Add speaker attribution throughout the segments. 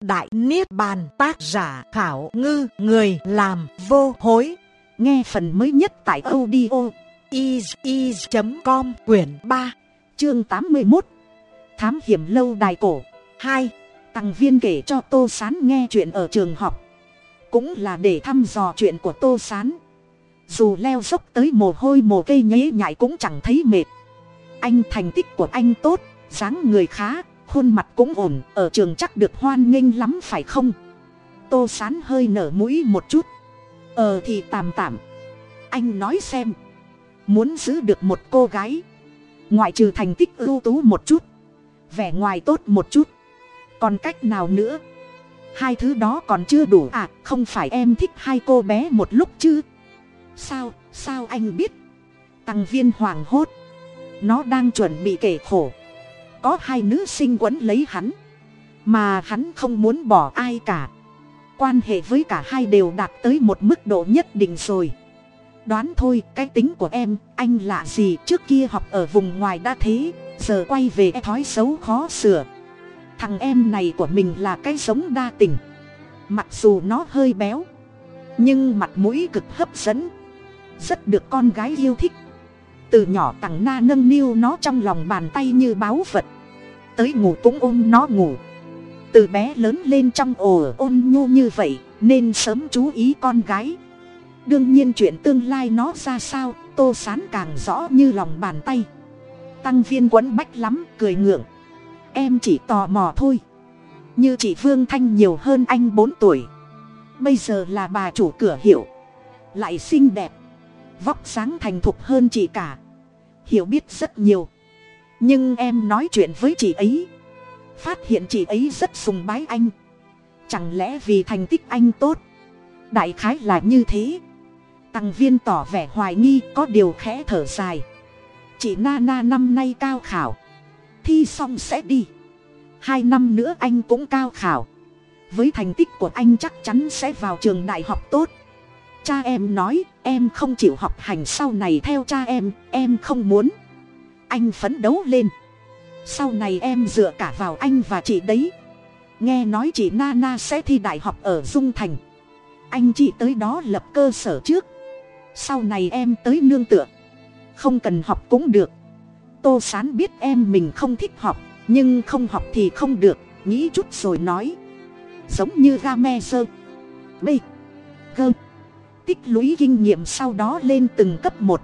Speaker 1: Đại Niết Bàn tác giả Khảo Ngư Người làm vô hối. Nghe phần mới nhất tại audio is.com quyển 3 chương 81 Thám hiểm lâu đài cổ 2 Tăng viên kể cho Tô Sán nghe chuyện ở trường học. Cũng là để thăm dò chuyện của Tô Sán. Dù leo dốc tới mồ hôi mồ cây nhế nhại cũng chẳng thấy mệt. Anh thành tích của anh tốt, dáng người khá khuôn mặt cũng ổn, ở trường chắc được hoan nghênh lắm phải không? Tô sán hơi nở mũi một chút. Ờ thì tạm tạm. Anh nói xem. Muốn giữ được một cô gái. Ngoại trừ thành tích ưu tú một chút. Vẻ ngoài tốt một chút. Còn cách nào nữa? Hai thứ đó còn chưa đủ à không phải em thích hai cô bé một lúc chứ? Sao sao anh biết? Tăng viên hoảng hốt. Nó đang chuẩn bị kể khổ có hai nữ sinh quấn lấy hắn, mà hắn không muốn bỏ ai cả. Quan hệ với cả hai đều đạt tới một mức độ nhất định rồi. Đoán thôi, cái tính của em, anh lạ gì, trước kia học ở vùng ngoài đã thế, giờ quay về thói xấu khó sửa. Thằng em này của mình là cái giống đa tình. Mặc dù nó hơi béo, nhưng mặt mũi cực hấp dẫn, rất được con gái yêu thích. Từ nhỏ tằng na nâng niu nó trong lòng bàn tay như báu vật tới ngủ cũng ôm nó ngủ. Từ bé lớn lên trong ồ ôn nhu như vậy, nên sớm chú ý con gái. Đương nhiên chuyện tương lai nó ra sao, tô sán càng rõ như lòng bàn tay. Tăng viên quấn bách lắm, cười ngượng. Em chỉ tò mò thôi. Như chị vương thanh nhiều hơn anh bốn tuổi. Bây giờ là bà chủ cửa hiệu. Lại xinh đẹp. Vóc sáng thành thục hơn chị cả. Hiểu biết rất nhiều nhưng em nói chuyện với chị ấy. Phát hiện chị ấy rất sùng bái anh. Chẳng lẽ vì thành tích anh tốt? Đại khái là như thế. Tăng viên tỏ vẻ hoài nghi, có điều khẽ thở dài. Chị na na năm nay cao khảo. Thi xong sẽ đi. Hai năm nữa anh cũng cao khảo. Với thành tích của anh chắc chắn sẽ vào trường đại học tốt. Cha em nói, em không chịu học hành sau này theo cha em em không muốn anh phấn đấu lên. Sau này em dựa cả vào anh và chị đấy. Nghe nói chị na na sẽ thi đại học ở dung thành. Anh chị tới đó lập cơ sở trước. Sau này em tới nương tựa. Không cần học cũng được. Tô sán biết em mình không thích học, nhưng không học thì không được, nghĩ chút rồi nói. Giống như ga me sơ. B. Gơ tích lũy kinh nghiệm sau đó lên từng cấp một.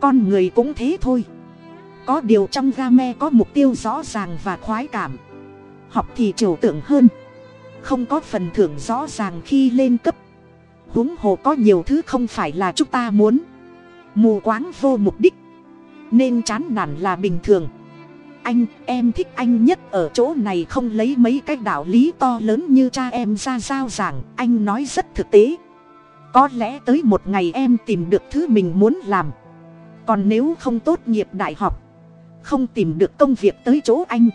Speaker 1: Con người cũng thế thôi có điều trong game có mục tiêu rõ ràng và khoái cảm. Học thì trừu tượng hơn. Không có phần thưởng rõ ràng khi lên cấp. Huống hồ có nhiều thứ không phải là chúng ta muốn. Mù quáng vô mục đích. Nên chán nản là bình thường. Anh, em thích anh nhất ở chỗ này không lấy mấy cái đạo lý to lớn như cha em ra giao giảng, anh nói rất thực tế. Có lẽ tới một ngày em tìm được thứ mình muốn làm. Còn nếu không tốt nghiệp đại học không tìm được công việc tới chỗ anh.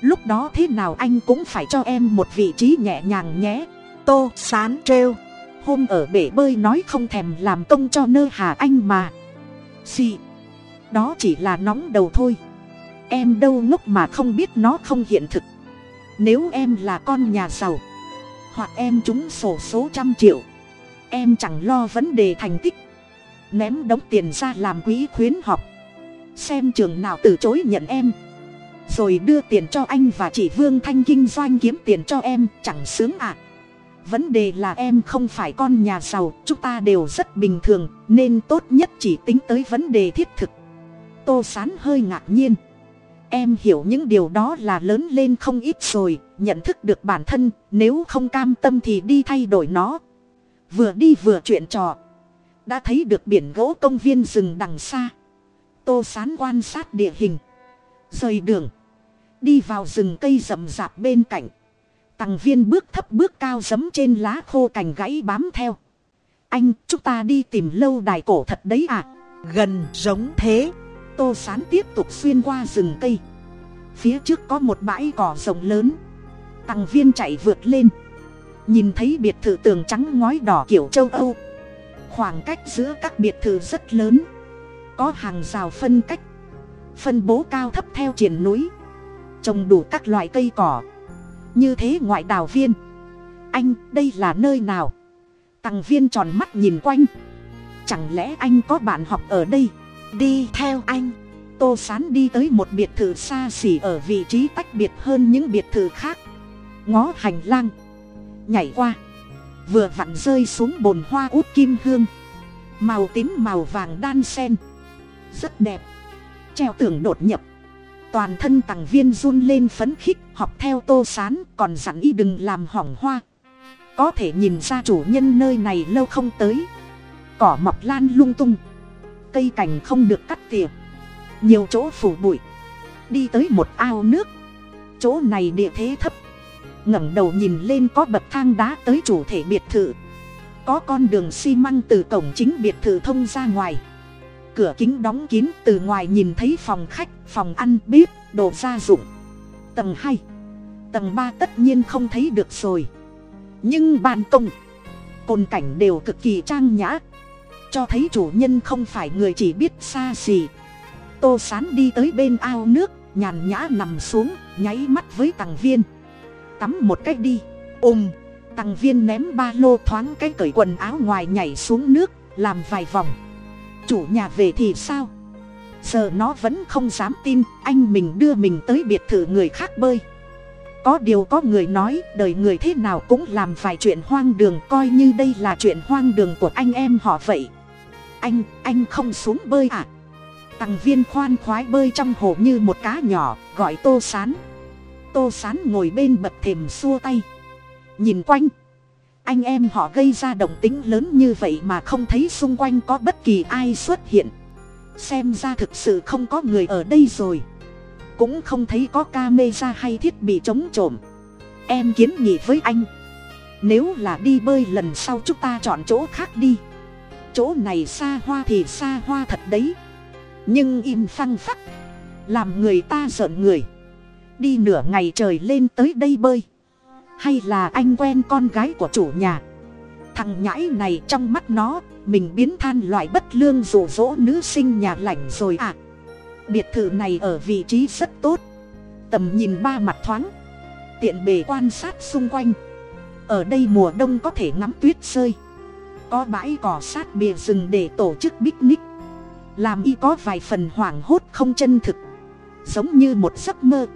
Speaker 1: Lúc đó thế nào anh cũng phải cho em một vị trí nhẹ nhàng nhé. Tô sán trêu. Hôm ở bể bơi nói không thèm làm công cho nơ hà anh mà. Xì. Đó chỉ là nóng đầu thôi. Em đâu ngốc mà không biết nó không hiện thực. Nếu em là con nhà giàu, hoặc em trúng sổ số trăm triệu, em chẳng lo vấn đề thành tích. Ném đống tiền ra làm quỹ khuyến học xem trường nào từ chối nhận em. Rồi đưa tiền cho anh và chị vương thanh kinh doanh kiếm tiền cho em, chẳng sướng ạ. À. vấn đề là em không phải con nhà giàu, chúng ta đều rất bình thường, nên tốt nhất chỉ tính tới vấn đề thiết thực. Tô sán hơi ngạc nhiên. Em hiểu những điều đó là lớn lên không ít rồi, nhận thức được bản thân, nếu không cam tâm thì đi thay đổi nó. Vừa đi vừa chuyện trò. Đã thấy được biển gỗ công viên rừng đằng xa tô sán quan sát địa hình rời đường đi vào rừng cây rậm rạp bên cạnh. Tằng viên bước thấp bước cao giấm trên lá khô cành gãy bám theo. Anh chúng ta đi tìm lâu đài cổ thật đấy à gần giống thế. Tô sán tiếp tục xuyên qua rừng cây. Phía trước có một bãi cỏ rộng lớn. Tằng viên chạy vượt lên. Nhìn thấy biệt thự tường trắng ngói đỏ kiểu châu âu. Khoảng cách giữa các biệt thự rất lớn có hàng rào phân cách, phân bố cao thấp theo triển núi, trồng đủ các loại cây cỏ. Như thế ngoại đào viên, anh đây là nơi nào? Tằng viên tròn mắt nhìn quanh. Chẳng lẽ anh có bạn học ở đây? Đi theo anh. Tô sán đi tới một biệt thự xa xỉ ở vị trí tách biệt hơn những biệt thự khác. Ngó hành lang, nhảy qua. Vừa vặn rơi xuống bồn hoa út kim hương. Màu tím màu vàng đan sen rất đẹp. Treo tường đột nhập. Toàn thân tằng viên run lên phấn khích, học theo tô sán, còn dặn y đừng làm hỏng hoa. Có thể nhìn ra chủ nhân nơi này lâu không tới. Cỏ mọc lan lung tung. Cây cành không được cắt tỉa. Nhiều chỗ phủ bụi. Đi tới một ao nước. Chỗ này địa thế thấp. ngẩng đầu nhìn lên có bậc thang đá tới chủ thể biệt thự. Có con đường xi măng từ cổng chính biệt thự thông ra ngoài cửa kính đóng kín, từ ngoài nhìn thấy phòng khách, phòng ăn, bếp, đồ gia dụng. Tầng hai, tầng ba tất nhiên không thấy được rồi. Nhưng ban công, cồn cảnh đều cực kỳ trang nhã. Cho thấy chủ nhân không phải người chỉ biết xa xỉ. Tô sán đi tới bên ao nước, nhàn nhã nằm xuống, nháy mắt với tằng viên. Tắm một cách đi. Ôm tằng viên ném ba lô thoáng cái cởi quần áo ngoài nhảy xuống nước, làm vài vòng chủ nhà về thì sao? Giờ nó vẫn không dám tin, anh mình đưa mình tới biệt thự người khác bơi. Có điều có người nói, đời người thế nào cũng làm vài chuyện hoang đường, coi như đây là chuyện hoang đường của anh em họ vậy. Anh anh không xuống bơi à? Tằng viên khoan khoái bơi trong hồ như một cá nhỏ, gọi tô sán. Tô sán ngồi bên bậc thềm xua tay. Nhìn quanh anh em họ gây ra động tính lớn như vậy mà không thấy xung quanh có bất kỳ ai xuất hiện. Xem ra thực sự không có người ở đây rồi. Cũng không thấy có ca mê ra hay thiết bị chống trộm. Em kiến nghị với anh. Nếu là đi bơi lần sau chúng ta chọn chỗ khác đi. Chỗ này xa hoa thì xa hoa thật đấy. Nhưng im phăng phắc. Làm người ta giận người. Đi nửa ngày trời lên tới đây bơi hay là anh quen con gái của chủ nhà? Thằng nhãi này trong mắt nó, mình biến than loại bất lương rụ rỗ nữ sinh nhà lạnh rồi à? Biệt thự này ở vị trí rất tốt. Tầm nhìn ba mặt thoáng. Tiện bề quan sát xung quanh. Ở đây mùa đông có thể ngắm tuyết rơi. Có bãi cỏ sát bìa rừng để tổ chức picnic. Làm y có vài phần hoảng hốt không chân thực. Giống như một giấc mơ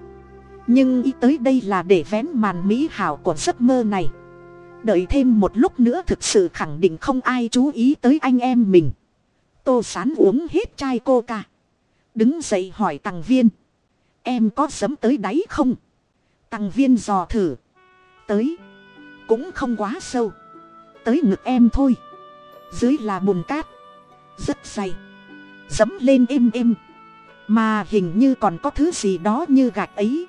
Speaker 1: nhưng y tới đây là để vén màn mỹ hảo của giấc mơ này. Đợi thêm một lúc nữa thực sự khẳng định không ai chú ý tới anh em mình. Tô sán uống hết chai coca. Đứng dậy hỏi tằng viên. Em có dấm tới đáy không? Tằng viên dò thử. Tới. Cũng không quá sâu. Tới ngực em thôi. Dưới là bùn cát. Rất dày. Dẫm lên êm êm. Mà hình như còn có thứ gì đó như gạch ấy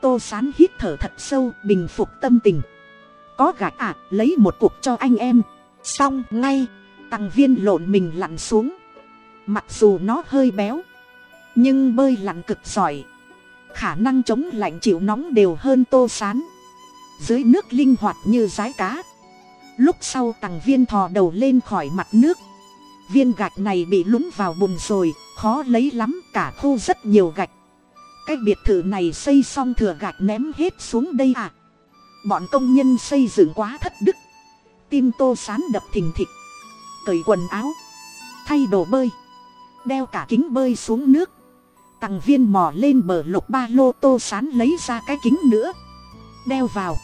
Speaker 1: tô sán hít thở thật sâu, bình phục tâm tình. Có gạch à lấy một cuộc cho anh em. Xong, ngay. Tăng viên lộn mình lặn xuống. Mặc dù nó hơi béo, nhưng bơi lặn cực giỏi. Khả năng chống lạnh chịu nóng đều hơn tô sán. Dưới nước linh hoạt như rái cá. Lúc sau tằng viên thò đầu lên khỏi mặt nước. Viên gạch này bị lúng vào bùn rồi, khó lấy lắm, cả khu rất nhiều gạch cái biệt thự này xây xong thừa gạch ném hết xuống đây à? Bọn công nhân xây dựng quá thất đức. Tim tô sán đập thình thịch. Cởi quần áo. Thay đồ bơi. Đeo cả kính bơi xuống nước. Tằng viên mò lên bờ lục ba lô tô sán lấy ra cái kính nữa. Đeo vào.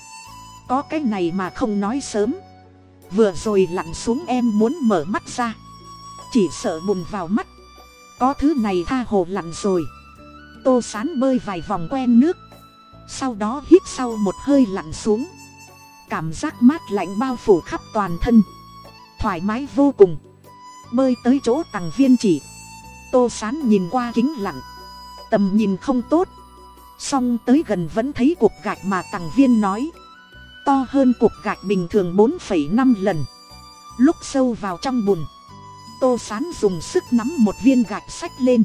Speaker 1: Có cái này mà không nói sớm. Vừa rồi lặn xuống em muốn mở mắt ra. Chỉ sợ bùn vào mắt. Có thứ này tha hồ lặn rồi tô sán bơi vài vòng quen nước. Sau đó hít sau một hơi lặn xuống. Cảm giác mát lạnh bao phủ khắp toàn thân. Thoải mái vô cùng. Bơi tới chỗ tằng viên chỉ. Tô sán nhìn qua kính lặn. Tầm nhìn không tốt. Xong tới gần vẫn thấy cuộc gạch mà tằng viên nói. To hơn cuộc gạch bình thường bốn năm lần. Lúc sâu vào trong bùn, tô sán dùng sức nắm một viên gạch sách lên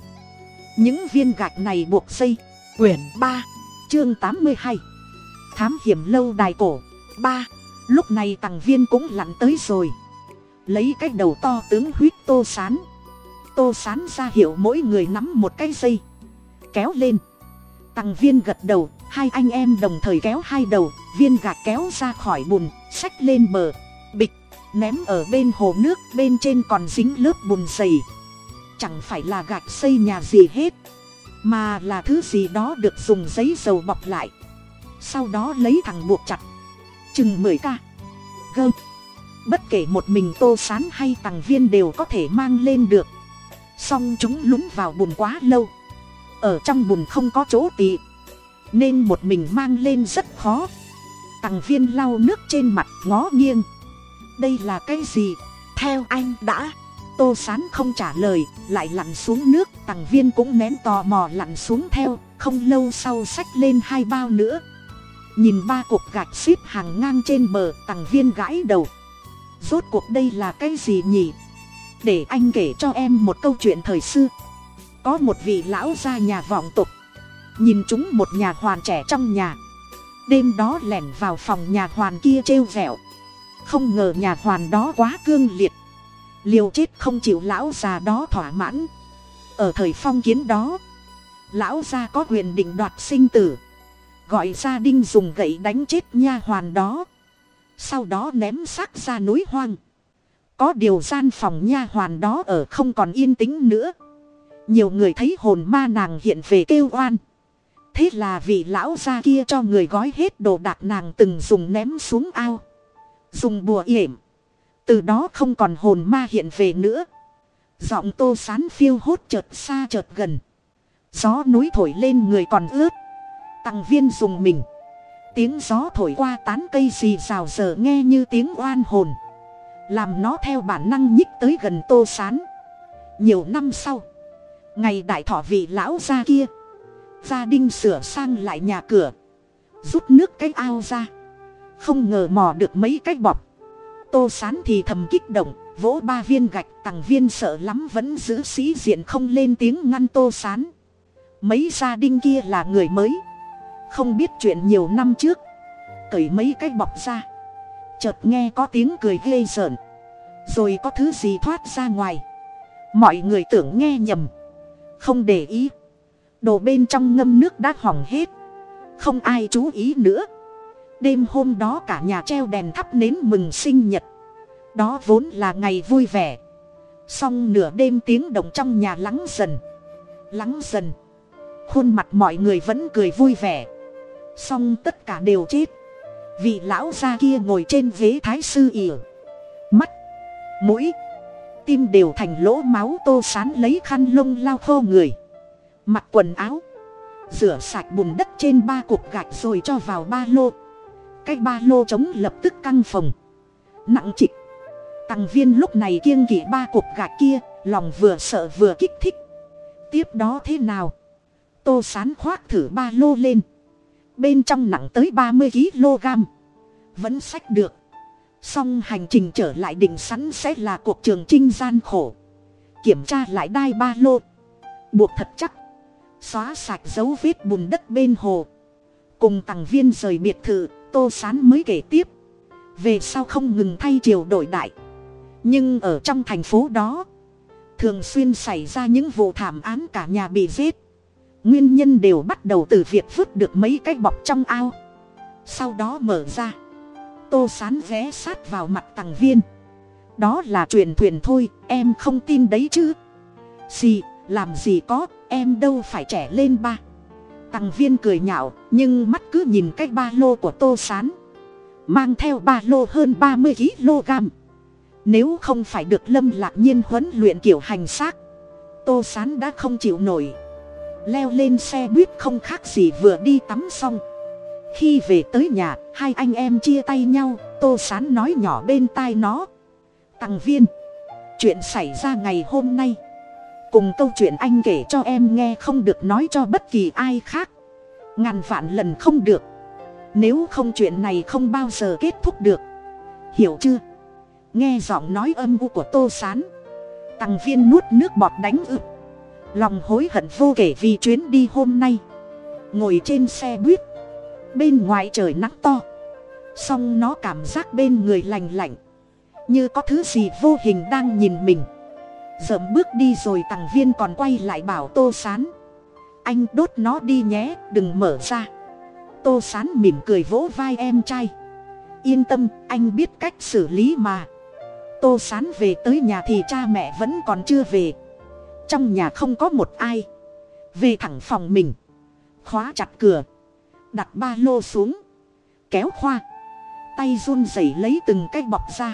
Speaker 1: những viên gạch này buộc dây quyển ba, chương tám mươi hai. Thám hiểm lâu đài cổ. Ba, lúc này tằng viên cũng lặn tới rồi. Lấy cái đầu to tướng huyết tô sán. Tô sán ra hiệu mỗi người nắm một cái dây. Kéo lên. Tằng viên gật đầu, hai anh em đồng thời kéo hai đầu, viên gạch kéo ra khỏi bùn, xách lên bờ. Bịch, ném ở bên hồ nước, bên trên còn dính lớp bùn dày chẳng phải là gạch xây nhà gì hết, mà là thứ gì đó được dùng giấy dầu bọc lại, sau đó lấy thằng buộc chặt. Chừng mười ca. Gơ. Bất kể một mình tô sán hay tằng viên đều có thể mang lên được. Song chúng lún vào bùn quá lâu. Ở trong bùn không có chỗ tị nên một mình mang lên rất khó. Tằng viên lau nước trên mặt ngó nghiêng. Đây là cái gì? Theo anh đã tô sán không trả lời, lại lặn xuống nước, tằng viên cũng nén tò mò lặn xuống theo, không lâu sau xách lên hai bao nữa. Nhìn ba cục gạch xếp hàng ngang trên bờ, tằng viên gãi đầu. Rốt cuộc đây là cái gì nhỉ? Để anh kể cho em một câu chuyện thời xưa. Có một vị lão gia nhà vọng tục. Nhìn chúng một nhà hoàn trẻ trong nhà. Đêm đó lẻn vào phòng nhà hoàn kia trêu vẹo. Không ngờ nhà hoàn đó quá cương liệt liều chết không chịu lão già đó thỏa mãn. Ở thời phong kiến đó, lão gia có quyền định đoạt sinh tử. Gọi gia đình dùng gậy đánh chết nha hoàn đó. Sau đó ném xác ra núi hoang. Có điều gian phòng nha hoàn đó ở không còn yên tĩnh nữa. Nhiều người thấy hồn ma nàng hiện về kêu oan. Thế là vị lão gia kia cho người gói hết đồ đạc nàng từng dùng ném xuống ao. Dùng bùa yểm từ đó không còn hồn ma hiện về nữa. Giọng tô sán phiêu hốt chợt xa chợt gần. Gió núi thổi lên người còn ướt. Tăng viên dùng mình. Tiếng gió thổi qua tán cây xì rào giờ nghe như tiếng oan hồn. Làm nó theo bản năng nhích tới gần tô sán. Nhiều năm sau, ngày đại thọ vị lão ra kia, gia đình sửa sang lại nhà cửa, rút nước cái ao ra. Không ngờ mò được mấy cái bọc tô sán thì thầm kích động, vỗ ba viên gạch, tằng viên sợ lắm vẫn giữ sĩ diện không lên tiếng ngăn tô sán. Mấy gia đình kia là người mới, không biết chuyện nhiều năm trước. Cởi mấy cái bọc ra, chợt nghe có tiếng cười ghê rợn, rồi có thứ gì thoát ra ngoài. Mọi người tưởng nghe nhầm, không để ý. Đồ bên trong ngâm nước đã hỏng hết, không ai chú ý nữa đêm hôm đó cả nhà treo đèn thắp nến mừng sinh nhật. Đó vốn là ngày vui vẻ. Xong nửa đêm tiếng động trong nhà lắng dần lắng dần. Khuôn mặt mọi người vẫn cười vui vẻ. Xong tất cả đều chết. Vị lão gia kia ngồi trên ghế thái sư ỉa. Mắt, mũi, tim đều thành lỗ máu tô sán lấy khăn lông lao khô người. Mặc quần áo, rửa sạch bùn đất trên ba cục gạch rồi cho vào ba lô cái ba lô trống lập tức căng phòng nặng trịch. Tăng viên lúc này kiêng kỵ ba cục gạch kia, lòng vừa sợ vừa kích thích. Tiếp đó thế nào? Tô sán khoác thử ba lô lên. Bên trong nặng tới ba mươi kg vẫn sách được. Song hành trình trở lại đỉnh sắn sẽ là cuộc trường trinh gian khổ. Kiểm tra lại đai ba lô. Buộc thật chắc. Xóa sạch dấu vết bùn đất bên hồ. Cùng tằng viên rời biệt thự tô sán mới kể tiếp. Về sau không ngừng thay triều đổi đại. Nhưng ở trong thành phố đó, thường xuyên xảy ra những vụ thảm án cả nhà bị giết. Nguyên nhân đều bắt đầu từ việc vứt được mấy cái bọc trong ao. Sau đó mở ra, tô sán ghé sát vào mặt tằng viên. Đó là truyền thuyền thôi, em không tin đấy chứ. Gì làm gì có, em đâu phải trẻ lên ba tằng viên cười nhạo, nhưng mắt cứ nhìn cái ba lô của tô sán. Mang theo ba lô hơn ba mươi kg nếu không phải được lâm lạc nhiên huấn luyện kiểu hành xác, tô sán đã không chịu nổi. Leo lên xe buýt không khác gì vừa đi tắm xong. Khi về tới nhà, hai anh em chia tay nhau, tô sán nói nhỏ bên tai nó. Tăng viên, chuyện xảy ra ngày hôm nay cùng câu chuyện anh kể cho em nghe không được nói cho bất kỳ ai khác. Ngàn vạn lần không được. Nếu không chuyện này không bao giờ kết thúc được. Hiểu chưa? Nghe giọng nói âm u của tô s á n tăng viên nuốt nước bọt đánh ực lòng hối hận vô kể vì chuyến đi hôm nay. Ngồi trên xe buýt. Bên ngoài trời nắng to. Song nó cảm giác bên người lành lạnh. Như có thứ gì vô hình đang nhìn mình dợm bước đi rồi tằng viên còn quay lại bảo tô sán. Anh đốt nó đi nhé, đừng mở ra. Tô sán mỉm cười vỗ vai em trai. Yên tâm, anh biết cách xử lý mà. Tô sán về tới nhà thì cha mẹ vẫn còn chưa về. Trong nhà không có một ai. Về thẳng phòng mình. Khóa chặt cửa. Đặt ba lô xuống. Kéo khoa. Tay run rẩy lấy từng cái bọc ra.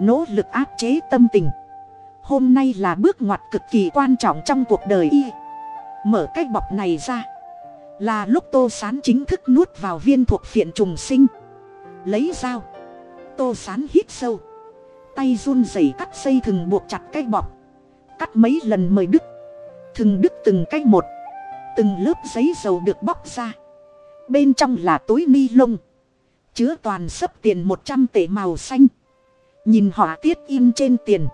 Speaker 1: Nỗ lực áp chế tâm tình hôm nay là bước ngoặt cực kỳ quan trọng trong cuộc đời y. Mở cái bọc này ra. Là lúc tô sán chính thức nuốt vào viên thuộc phiện trùng sinh. Lấy dao. Tô sán hít sâu. Tay run rẩy cắt dây thừng buộc chặt cái bọc. Cắt mấy lần mời đứt. Thừng đứt từng cái một. Từng lớp giấy dầu được bóc ra. Bên trong là túi ni lông. Chứa toàn sấp tiền một trăm tệ màu xanh. Nhìn họa tiết in trên tiền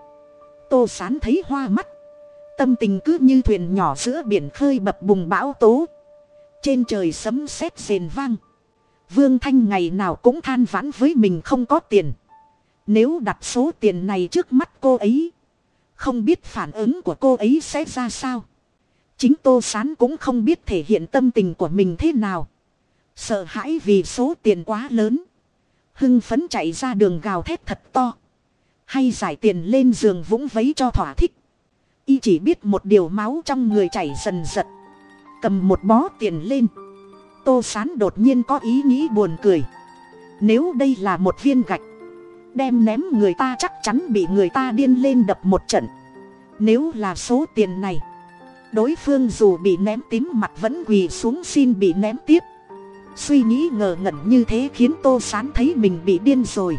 Speaker 1: tô sán thấy hoa mắt. Tâm tình cứ như thuyền nhỏ giữa biển khơi bập bùng bão tố. Trên trời sấm sét rền vang. Vương thanh ngày nào cũng than vãn với mình không có tiền. Nếu đặt số tiền này trước mắt cô ấy, không biết phản ứng của cô ấy sẽ ra sao. Chính tô sán cũng không biết thể hiện tâm tình của mình thế nào. Sợ hãi vì số tiền quá lớn. Hưng phấn chạy ra đường gào thét thật to hay giải tiền lên giường vũng vấy cho thỏa thích. Y chỉ biết một điều máu trong người chảy dần dật. Cầm một bó tiền lên. Tô sán đột nhiên có ý nghĩ buồn cười. Nếu đây là một viên gạch, đem ném người ta chắc chắn bị người ta điên lên đập một trận. Nếu là số tiền này, đối phương dù bị ném tím mặt vẫn quỳ xuống xin bị ném tiếp. Suy nghĩ ngờ ngẩn như thế khiến tô sán thấy mình bị điên rồi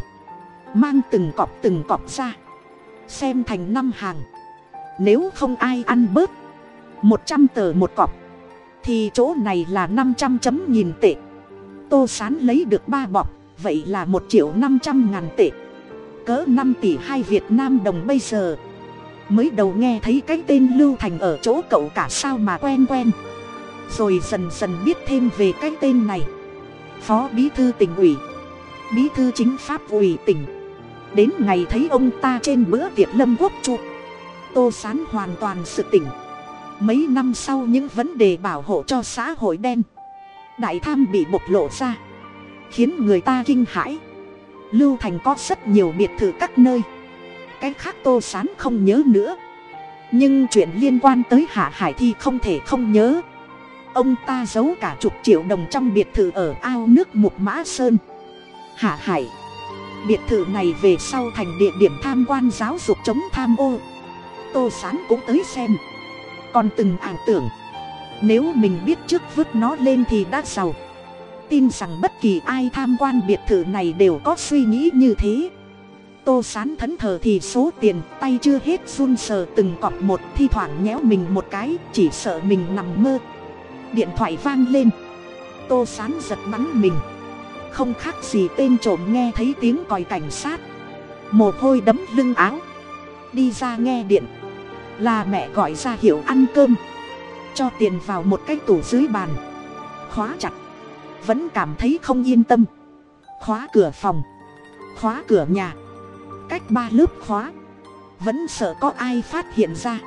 Speaker 1: mang từng cọp từng cọp ra. Xem thành năm hàng. Nếu không ai ăn bớt, một trăm tờ một cọp, thì chỗ này là năm trăm chấm nghìn tệ. Tô sán lấy được ba bọc vậy là một triệu năm trăm ngàn tệ. Cỡ năm tỷ hai việt nam đồng bây giờ. Mới đầu nghe thấy cái tên lưu thành ở chỗ cậu cả sao mà quen quen. Rồi dần dần biết thêm về cái tên này. Phó bí thư tỉnh ủy, bí thư chính pháp ủy tỉnh đến ngày thấy ông ta trên bữa tiệc lâm quốc trụ tô sán hoàn toàn sự tỉnh. Mấy năm sau những vấn đề bảo hộ cho xã hội đen, đại tham bị bộc lộ ra, khiến người ta kinh hãi. Lưu thành có rất nhiều biệt thự các nơi. Cái khác tô sán không nhớ nữa. Nhưng chuyện liên quan tới hạ hải thì không thể không nhớ. Ông ta giấu cả chục triệu đồng trong biệt thự ở ao nước mục mã sơn. Hạ hải biệt thự này về sau thành địa điểm tham quan giáo dục chống tham ô. Tô sán cũng tới xem. Còn từng ảo tưởng. Nếu mình biết trước vứt nó lên thì đã giàu. Tin rằng bất kỳ ai tham quan biệt thự này đều có suy nghĩ như thế. Tô sán thẫn thờ thì số tiền tay chưa hết run sờ từng cọp một thi thoảng nhéo mình một cái, chỉ sợ mình nằm mơ. Điện thoại vang lên. Tô sán giật bắn mình không khác gì tên trộm nghe thấy tiếng còi cảnh sát. Mồ hôi đấm lưng áo. Đi ra nghe điện. Là mẹ gọi ra hiệu ăn cơm. Cho tiền vào một cái tủ dưới bàn. Khóa chặt. Vẫn cảm thấy không yên tâm. Khóa cửa phòng. Khóa cửa nhà. Cách ba lớp khóa. Vẫn sợ có ai phát hiện ra.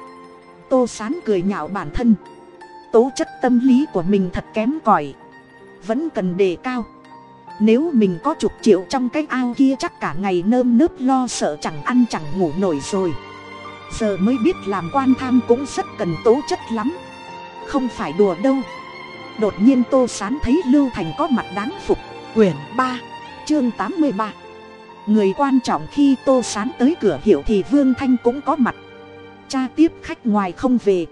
Speaker 1: Tô sán cười nhạo bản thân. Tố chất tâm lý của mình thật kém cỏi. Vẫn cần đề cao nếu mình có chục triệu trong cái ao kia chắc cả ngày nơm nớp lo sợ chẳng ăn chẳng ngủ nổi rồi. Giờ mới biết làm quan tham cũng rất cần tố chất lắm. Không phải đùa đâu. Đột nhiên tô sán thấy lưu thành có mặt đáng phục. Quyển ba, chương tám mươi ba. Người quan trọng khi tô sán tới cửa hiệu thì vương thanh cũng có mặt. Cha tiếp khách ngoài không về.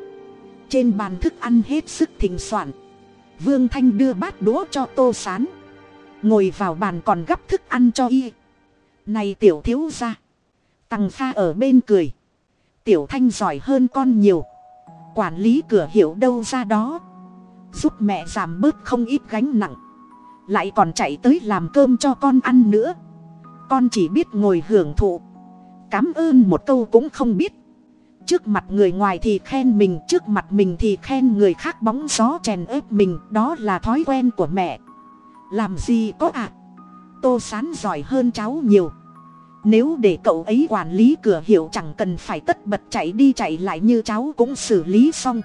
Speaker 1: Trên bàn thức ăn hết sức thỉnh soạn. Vương thanh đưa bát đũa cho tô sán ngồi vào bàn còn gắp thức ăn cho y. Này tiểu thiếu ra tằng pha ở bên cười. Tiểu thanh giỏi hơn con nhiều. Quản lý cửa hiệu đâu ra đó. Giúp mẹ giảm bớt không ít gánh nặng. Lại còn chạy tới làm cơm cho con ăn nữa. Con chỉ biết ngồi hưởng thụ. Cám ơn một câu cũng không biết. Trước mặt người ngoài thì khen mình, trước mặt mình thì khen người khác bóng gió chèn ép mình. Đó là thói quen của mẹ làm gì có ạ? À? tô sán giỏi hơn cháu nhiều. Nếu để cậu ấy quản lý cửa hiệu chẳng cần phải tất bật chạy đi chạy lại như cháu cũng xử lý xong.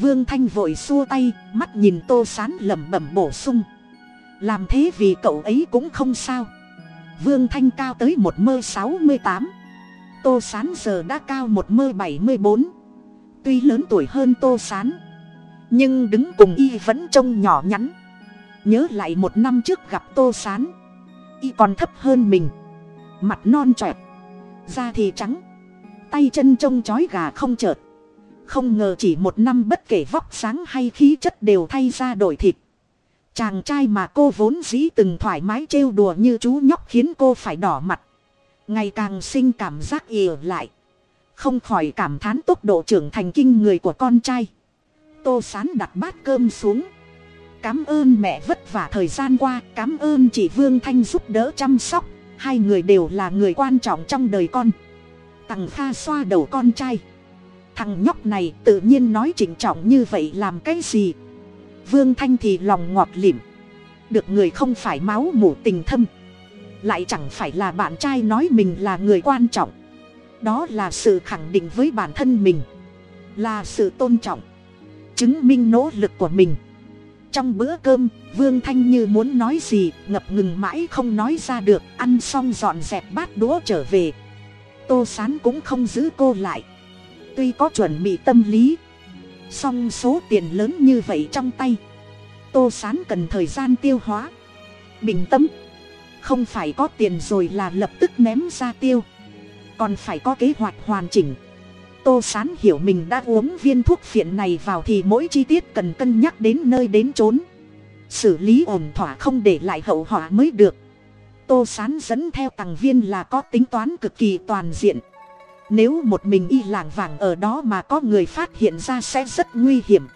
Speaker 1: Vương thanh vội xua tay, mắt nhìn tô sán lẩm bẩm bổ sung. Làm thế vì cậu ấy cũng không sao. Vương thanh cao tới một mơ sáu mươi tám. Tô sán giờ đã cao một mơ bảy mươi bốn. Tuy lớn tuổi hơn tô sán, nhưng đứng cùng y vẫn trông nhỏ nhắn nhớ lại một năm trước gặp tô sán. Y còn thấp hơn mình. Mặt non trọt da thì trắng. Tay chân trông chói gà không chợt không ngờ chỉ một năm bất kể vóc sáng hay khí chất đều thay ra đổi thịt. Chàng trai mà cô vốn dĩ từng thoải mái trêu đùa như chú nhóc khiến cô phải đỏ mặt. Ngày càng sinh cảm giác ỉa lại. Không khỏi cảm thán tốc độ trưởng thành kinh người của con trai. Tô sán đặt bát cơm xuống cảm ơn mẹ vất vả thời gian qua, cảm ơn chị vương thanh giúp đỡ chăm sóc. Hai người đều là người quan trọng trong đời con. Tằng kha xoa đầu con trai. Thằng nhóc này tự nhiên nói trịnh trọng như vậy làm cái gì? Vương thanh thì lòng ngọt lịm. Được người không phải máu mủ tình thâm. Lại chẳng phải là bạn trai nói mình là người quan trọng. Đó là sự khẳng định với bản thân mình. Là sự tôn trọng. Chứng minh nỗ lực của mình trong bữa cơm, vương thanh như muốn nói gì, ngập ngừng mãi không nói ra được, ăn xong dọn dẹp bát đũa trở về. Tô sán cũng không giữ cô lại. Tuy có chuẩn bị tâm lý, song số tiền lớn như vậy trong tay, tô sán cần thời gian tiêu hóa. Bình tâm, không phải có tiền rồi là lập tức ném ra tiêu, còn phải có kế hoạch hoàn chỉnh tô sán hiểu mình đã uống viên thuốc phiện này vào thì mỗi chi tiết cần cân nhắc đến nơi đến trốn, xử lý ổn thỏa không để lại hậu họa mới được. Tô sán dẫn theo tàng viên là có tính toán cực kỳ toàn diện. Nếu một mình y làng vàng ở đó mà có người phát hiện ra sẽ rất nguy hiểm.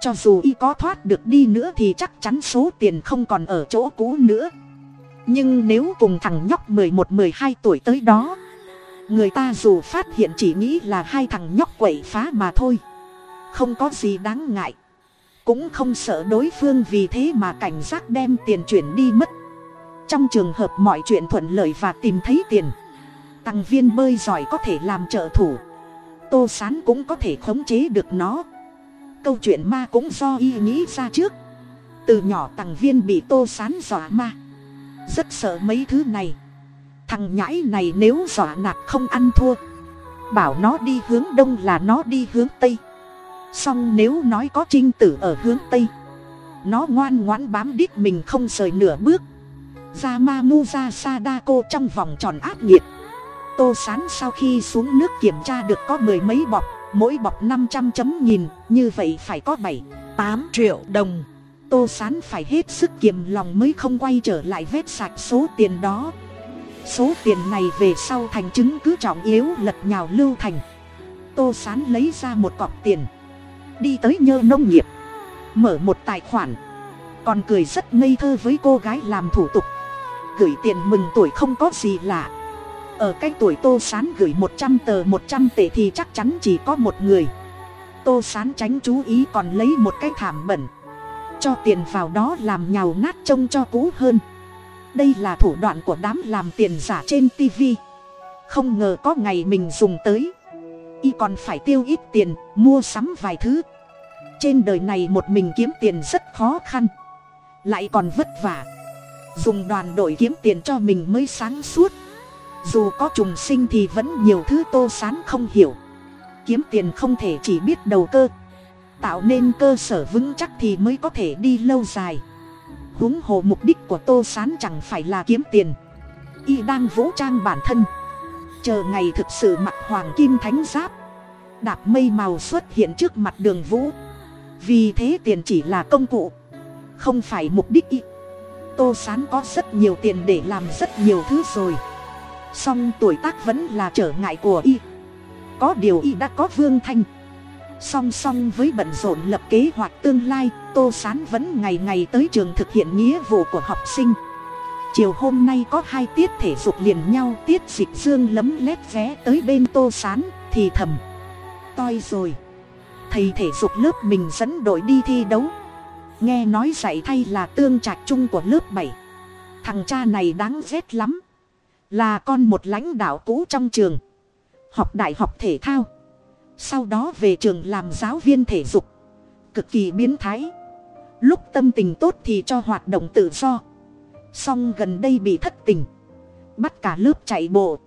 Speaker 1: Cho dù y có thoát được đi nữa thì chắc chắn số tiền không còn ở chỗ cũ nữa. Nhưng nếu cùng thằng nhóc mười một mười hai tuổi tới đó người ta dù phát hiện chỉ nghĩ là hai thằng nhóc quậy phá mà thôi. Không có gì đáng ngại. Cũng không sợ đối phương vì thế mà cảnh giác đem tiền chuyển đi mất. Trong trường hợp mọi chuyện thuận lợi và tìm thấy tiền, tăng viên bơi giỏi có thể làm trợ thủ. Tô s á n cũng có thể khống chế được nó. Câu chuyện ma cũng do y nghĩ ra trước. Từ nhỏ tăng viên bị tô s á n dọa ma. Rất sợ mấy thứ này thằng nhãi này nếu dọa nạt không ăn thua. Bảo nó đi hướng đông là nó đi hướng tây. Song nếu nói có trinh tử ở hướng tây, nó ngoan ngoãn bám đít mình không rời nửa bước. Ra ma mu ra sa đa cô trong vòng tròn ác nghiệt. Tô sán sau khi xuống nước kiểm tra được có mười mấy bọc, mỗi bọc năm trăm chấm nghìn, như vậy phải có bảy, tám triệu đồng. Tô sán phải hết sức kiềm lòng mới không quay trở lại vết sạch số tiền đó số tiền này về sau thành chứng cứ trọng yếu lật nhào lưu thành. Tô sán lấy ra một cọc tiền, đi tới nhơ nông nghiệp, mở một tài khoản, còn cười rất ngây thơ với cô gái làm thủ tục. Gửi tiền mừng tuổi không có gì lạ. Ở cái tuổi tô sán gửi một trăm tờ một trăm tệ thì chắc chắn chỉ có một người. Tô sán tránh chú ý còn lấy một cái thảm bẩn. Cho tiền vào đó làm nhào nát trông cho cũ hơn đây là thủ đoạn của đám làm tiền giả trên tv không ngờ có ngày mình dùng tới. Y còn phải tiêu ít tiền, mua sắm vài thứ. Trên đời này một mình kiếm tiền rất khó khăn. Lại còn vất vả. Dùng đoàn đội kiếm tiền cho mình mới sáng suốt. Dù có trùng sinh thì vẫn nhiều thứ tô sán không hiểu. Kiếm tiền không thể chỉ biết đầu cơ. Tạo nên cơ sở vững chắc thì mới có thể đi lâu dài huống hồ mục đích của tô sán chẳng phải là kiếm tiền. Y đang vũ trang bản thân. Chờ ngày thực sự mặc hoàng kim thánh giáp. Đạp mây màu xuất hiện trước mặt đường vũ. Vì thế tiền chỉ là công cụ. Không phải mục đích y. Tô sán có rất nhiều tiền để làm rất nhiều thứ rồi. Song tuổi tác vẫn là trở ngại của y. Có điều y đã có vương thanh song song với bận rộn lập kế hoạch tương lai, tô sán vẫn ngày ngày tới trường thực hiện nghĩa vụ của học sinh. Chiều hôm nay có hai tiết thể dục liền nhau, tiết dịch dương lấm lét vé tới bên tô sán, thì thầm. Toi rồi. Thầy thể dục lớp mình dẫn đội đi thi đấu. Nghe nói dạy thay là tương trạc chung của lớp bảy. Thằng cha này đáng ghét lắm. Là con một lãnh đạo cũ trong trường. Học đại học thể thao sau đó về trường làm giáo viên thể dục. Cực kỳ biến thái. Lúc tâm tình tốt thì cho hoạt động tự do. Song gần đây bị thất tình. Bắt cả lớp chạy bộ.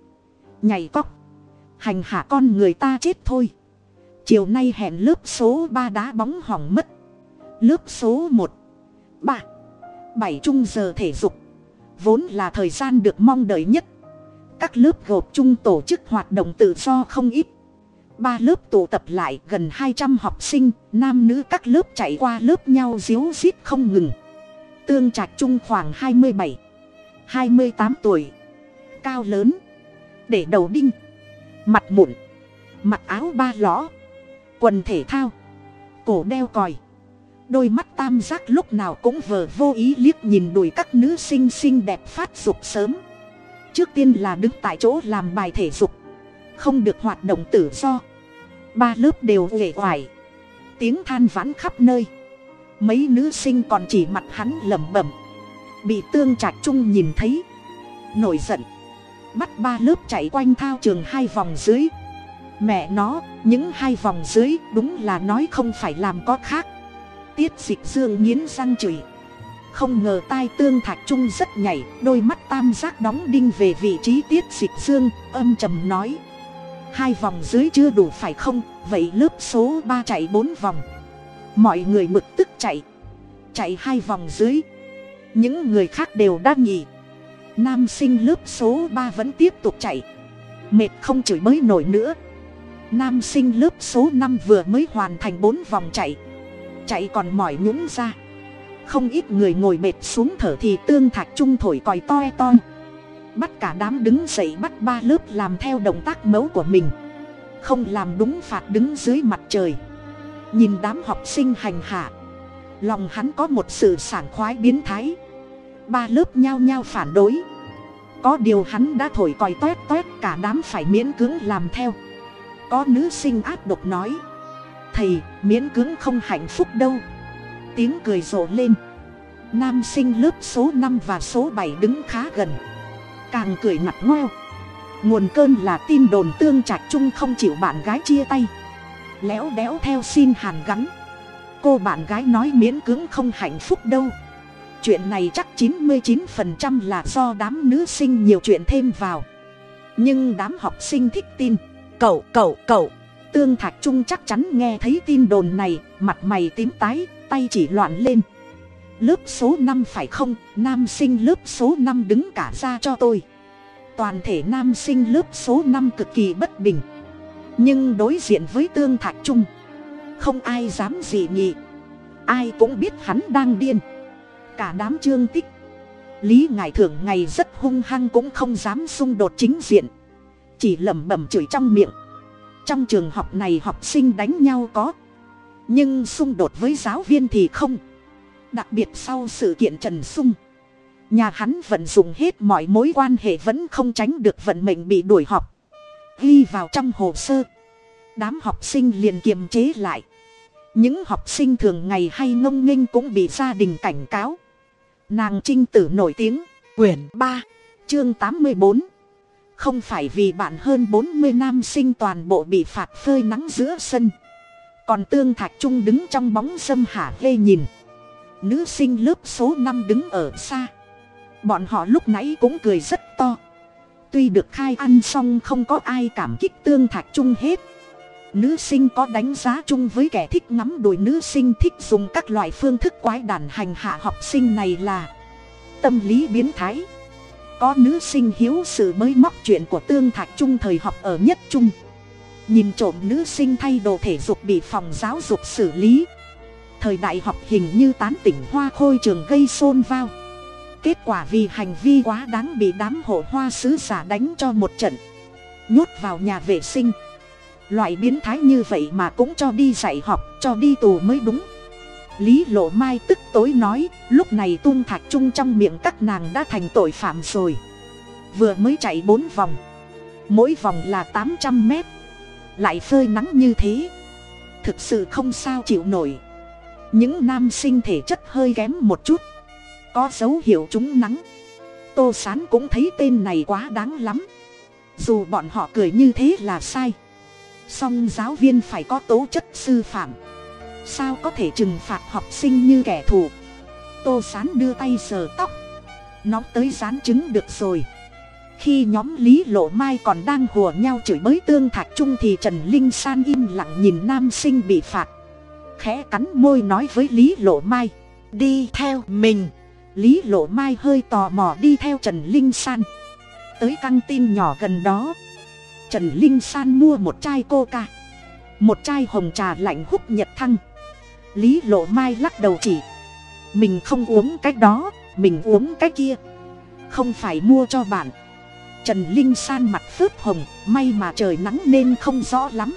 Speaker 1: Nhảy cóc. Hành hạ con người ta chết thôi. Chiều nay hẹn lớp số ba đá bóng hỏng mất. Lớp số một. Ba. Bảy chung giờ thể dục. Vốn là thời gian được mong đợi nhất. Các lớp gộp chung tổ chức hoạt động tự do không ít ba lớp tụ tập lại gần hai trăm học sinh, nam nữ các lớp chạy qua lớp nhau díu rít không ngừng. Tương trạch chung khoảng hai mươi bảy, hai mươi tám tuổi. Cao lớn, để đầu đinh, mặt mụn, mặc áo ba lõ, quần thể thao, cổ đeo còi. Đôi mắt tam giác lúc nào cũng vờ vô ý liếc nhìn đùi các nữ sinh xinh đẹp phát dục sớm. Trước tiên là đứng tại chỗ làm bài thể dục, không được hoạt động tự do ba lớp đều uể oải. Tiếng than vãn khắp nơi. Mấy nữ sinh còn chỉ mặt hắn lẩm bẩm. Bị tương trạch trung nhìn thấy. Nổi giận. Bắt ba lớp chạy quanh thao trường hai vòng dưới. Mẹ nó, những hai vòng dưới đúng là nói không phải làm có khác. Tiết dịch dương nghiến răng chửi. Không ngờ tai tương thạch trung rất nhảy, đôi mắt tam giác đóng đinh về vị trí tiết dịch dương, âm trầm nói hai vòng dưới chưa đủ phải không? Vậy lớp số ba chạy bốn vòng. Mọi người bực tức chạy. Chạy hai vòng dưới. Những người khác đều đã nghỉ nam sinh lớp số ba vẫn tiếp tục chạy. Mệt không chửi mới nổi nữa. Nam sinh lớp số năm vừa mới hoàn thành bốn vòng chạy. Chạy còn mỏi nhũng ra. Không ít người ngồi mệt xuống thở thì tương thạch trung thổi còi toe toi bắt cả đám đứng dậy bắt ba lớp làm theo động tác mẫu của mình. Không làm đúng phạt đứng dưới mặt trời. Nhìn đám học sinh hành hạ. Lòng hắn có một sự sảng khoái biến thái. Ba lớp nhao nhao phản đối. Có điều hắn đã thổi còi toét toét cả đám phải miễn cưỡng làm theo. Có nữ sinh áp độc nói. Thầy, miễn cưỡng không hạnh phúc đâu. Tiếng cười rộ lên. Nam sinh lớp số năm và số bảy đứng khá gần càng cười mặt ngoeo nguồn cơn là tin đồn tương trạch trung không chịu bạn gái chia tay. Léo đéo theo xin hàn gắn. Cô bạn gái nói miễn cưỡng không hạnh phúc đâu. Chuyện này chắc chín mươi chín phần trăm là do đám nữ sinh nhiều chuyện thêm vào. Nhưng đám học sinh thích tin. Cậu cậu cậu. Tương thạch trung chắc chắn nghe thấy tin đồn này, mặt mày tím tái, tay chỉ loạn lên lớp số năm phải không? Nam sinh lớp số năm đứng cả ra cho tôi. Toàn thể nam sinh lớp số năm cực kỳ bất bình. Nhưng đối diện với tương thạch trung, không ai dám gì nhị ai cũng biết hắn đang điên. Cả đám trương tích, lý ngài thưởng ngày rất hung hăng cũng không dám xung đột chính diện. Chỉ lẩm bẩm chửi trong miệng. Trong trường học này học sinh đánh nhau có, nhưng xung đột với giáo viên thì không đặc biệt sau sự kiện trần sung, nhà hắn vận dụng hết mọi mối quan hệ vẫn không tránh được vận mệnh bị đuổi học. Ghi vào trong hồ sơ, đám học sinh liền kiềm chế lại. Những học sinh thường ngày hay ngông nghênh cũng bị gia đình cảnh cáo. Nàng trinh tử nổi tiếng, quyển ba, chương tám mươi bốn. Không phải vì bạn hơn bốn mươi nam sinh toàn bộ bị phạt phơi nắng giữa sân, còn tương thạch trung đứng trong bóng dâm hả hê nhìn nữ sinh lớp số năm đứng ở xa. Bọn họ lúc nãy cũng cười rất to. Tuy được khai ăn xong không có ai cảm kích tương thạch trung hết. Nữ sinh có đánh giá chung với kẻ thích ngắm đùi. Nữ sinh thích dùng các loại phương thức quái đản hành hạ học sinh này là tâm lý biến thái. Có nữ sinh hiếu sự mới móc chuyện của tương thạch trung thời học ở nhất trung nhìn trộm nữ sinh thay đồ thể dục bị phòng giáo dục xử lý thời đại học hình như tán tỉnh hoa khôi trường gây xôn vao kết quả vì hành vi quá đáng bị đám hộ hoa sứ giả đánh cho một trận. Nhốt vào nhà vệ sinh. Loại biến thái như vậy mà cũng cho đi dạy học, cho đi tù mới đúng. Lý lộ mai tức tối nói, lúc này tung thạch chung trong miệng các nàng đã thành tội phạm rồi. Vừa mới chạy bốn vòng. Mỗi vòng là tám trăm mét. Lại phơi nắng như thế. Thực sự không sao chịu nổi những nam sinh thể chất hơi kém một chút. Có dấu hiệu trúng nắng. Tô sán cũng thấy tên này quá đáng lắm. Dù bọn họ cười như thế là sai. Song giáo viên phải có tố chất sư phạm. Sao có thể trừng phạt học sinh như kẻ thù? Tô sán đưa tay sờ tóc. Nó tới dán chứng được rồi. Khi nhóm lý lộ mai còn đang hùa nhau chửi bới tương thạch trung thì trần linh san im lặng nhìn nam sinh bị phạt khẽ cắn môi nói với lý lộ mai. Đi theo mình. Lý lộ mai hơi tò mò đi theo trần linh san. Tới căng tin nhỏ gần đó. Trần linh san mua một chai coca. Một chai hồng trà lạnh hút nhật thăng. Lý lộ mai lắc đầu chỉ. Mình không uống cái đó, mình uống cái kia. Không phải mua cho bạn. Trần linh san mặt phớt hồng, may mà trời nắng nên không rõ lắm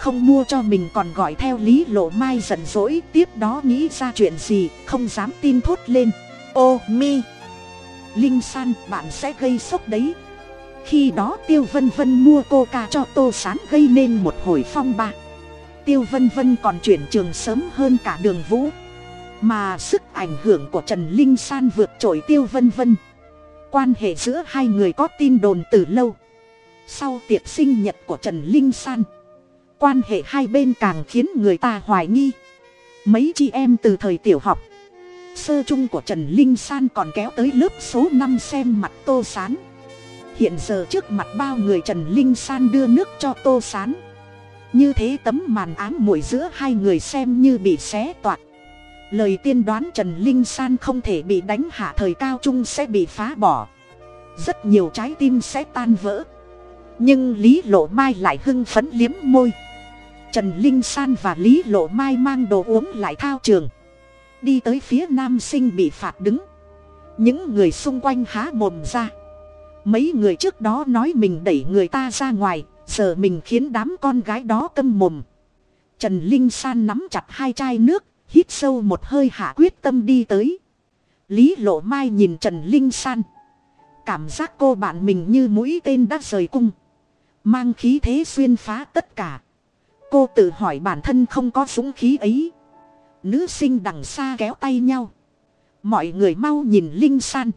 Speaker 1: không mua cho mình còn gọi theo lý lộ mai giận dỗi, tiếp đó nghĩ ra chuyện gì, không dám tin thốt lên. Ô, mi. Linh san, bạn sẽ gây sốc đấy. Khi đó tiêu vân vân mua cô ca cho tô sán gây nên một hồi phong ba. Tiêu vân vân còn chuyển trường sớm hơn cả đường vũ. Mà sức ảnh hưởng của trần linh san vượt trội tiêu vân vân. Quan hệ giữa hai người có tin đồn từ lâu. Sau tiệc sinh nhật của trần linh san quan hệ hai bên càng khiến người ta hoài nghi. Mấy chị em từ thời tiểu học, sơ chung của trần linh san còn kéo tới lớp số năm xem mặt tô sán. Hiện giờ trước mặt bao người trần linh san đưa nước cho tô sán. Như thế tấm màn ám mùi giữa hai người xem như bị xé toạc. Lời tiên đoán trần linh san không thể bị đánh hạ thời cao trung sẽ bị phá bỏ. Rất nhiều trái tim sẽ tan vỡ. Nhưng lý lộ mai lại hưng phấn liếm môi trần linh san và lý lộ mai mang đồ uống lại thao trường. Đi tới phía nam sinh bị phạt đứng. Những người xung quanh há mồm ra. Mấy người trước đó nói mình đẩy người ta ra ngoài, giờ mình khiến đám con gái đó câm mồm. Trần linh san nắm chặt hai chai nước, hít sâu một hơi hạ quyết tâm đi tới. Lý lộ mai nhìn trần linh san. Cảm giác cô bạn mình như mũi tên đã rời cung. Mang khí thế xuyên phá tất cả cô tự hỏi bản thân không có súng khí ấy. Nữ sinh đằng xa kéo tay nhau. Mọi người mau nhìn linh san.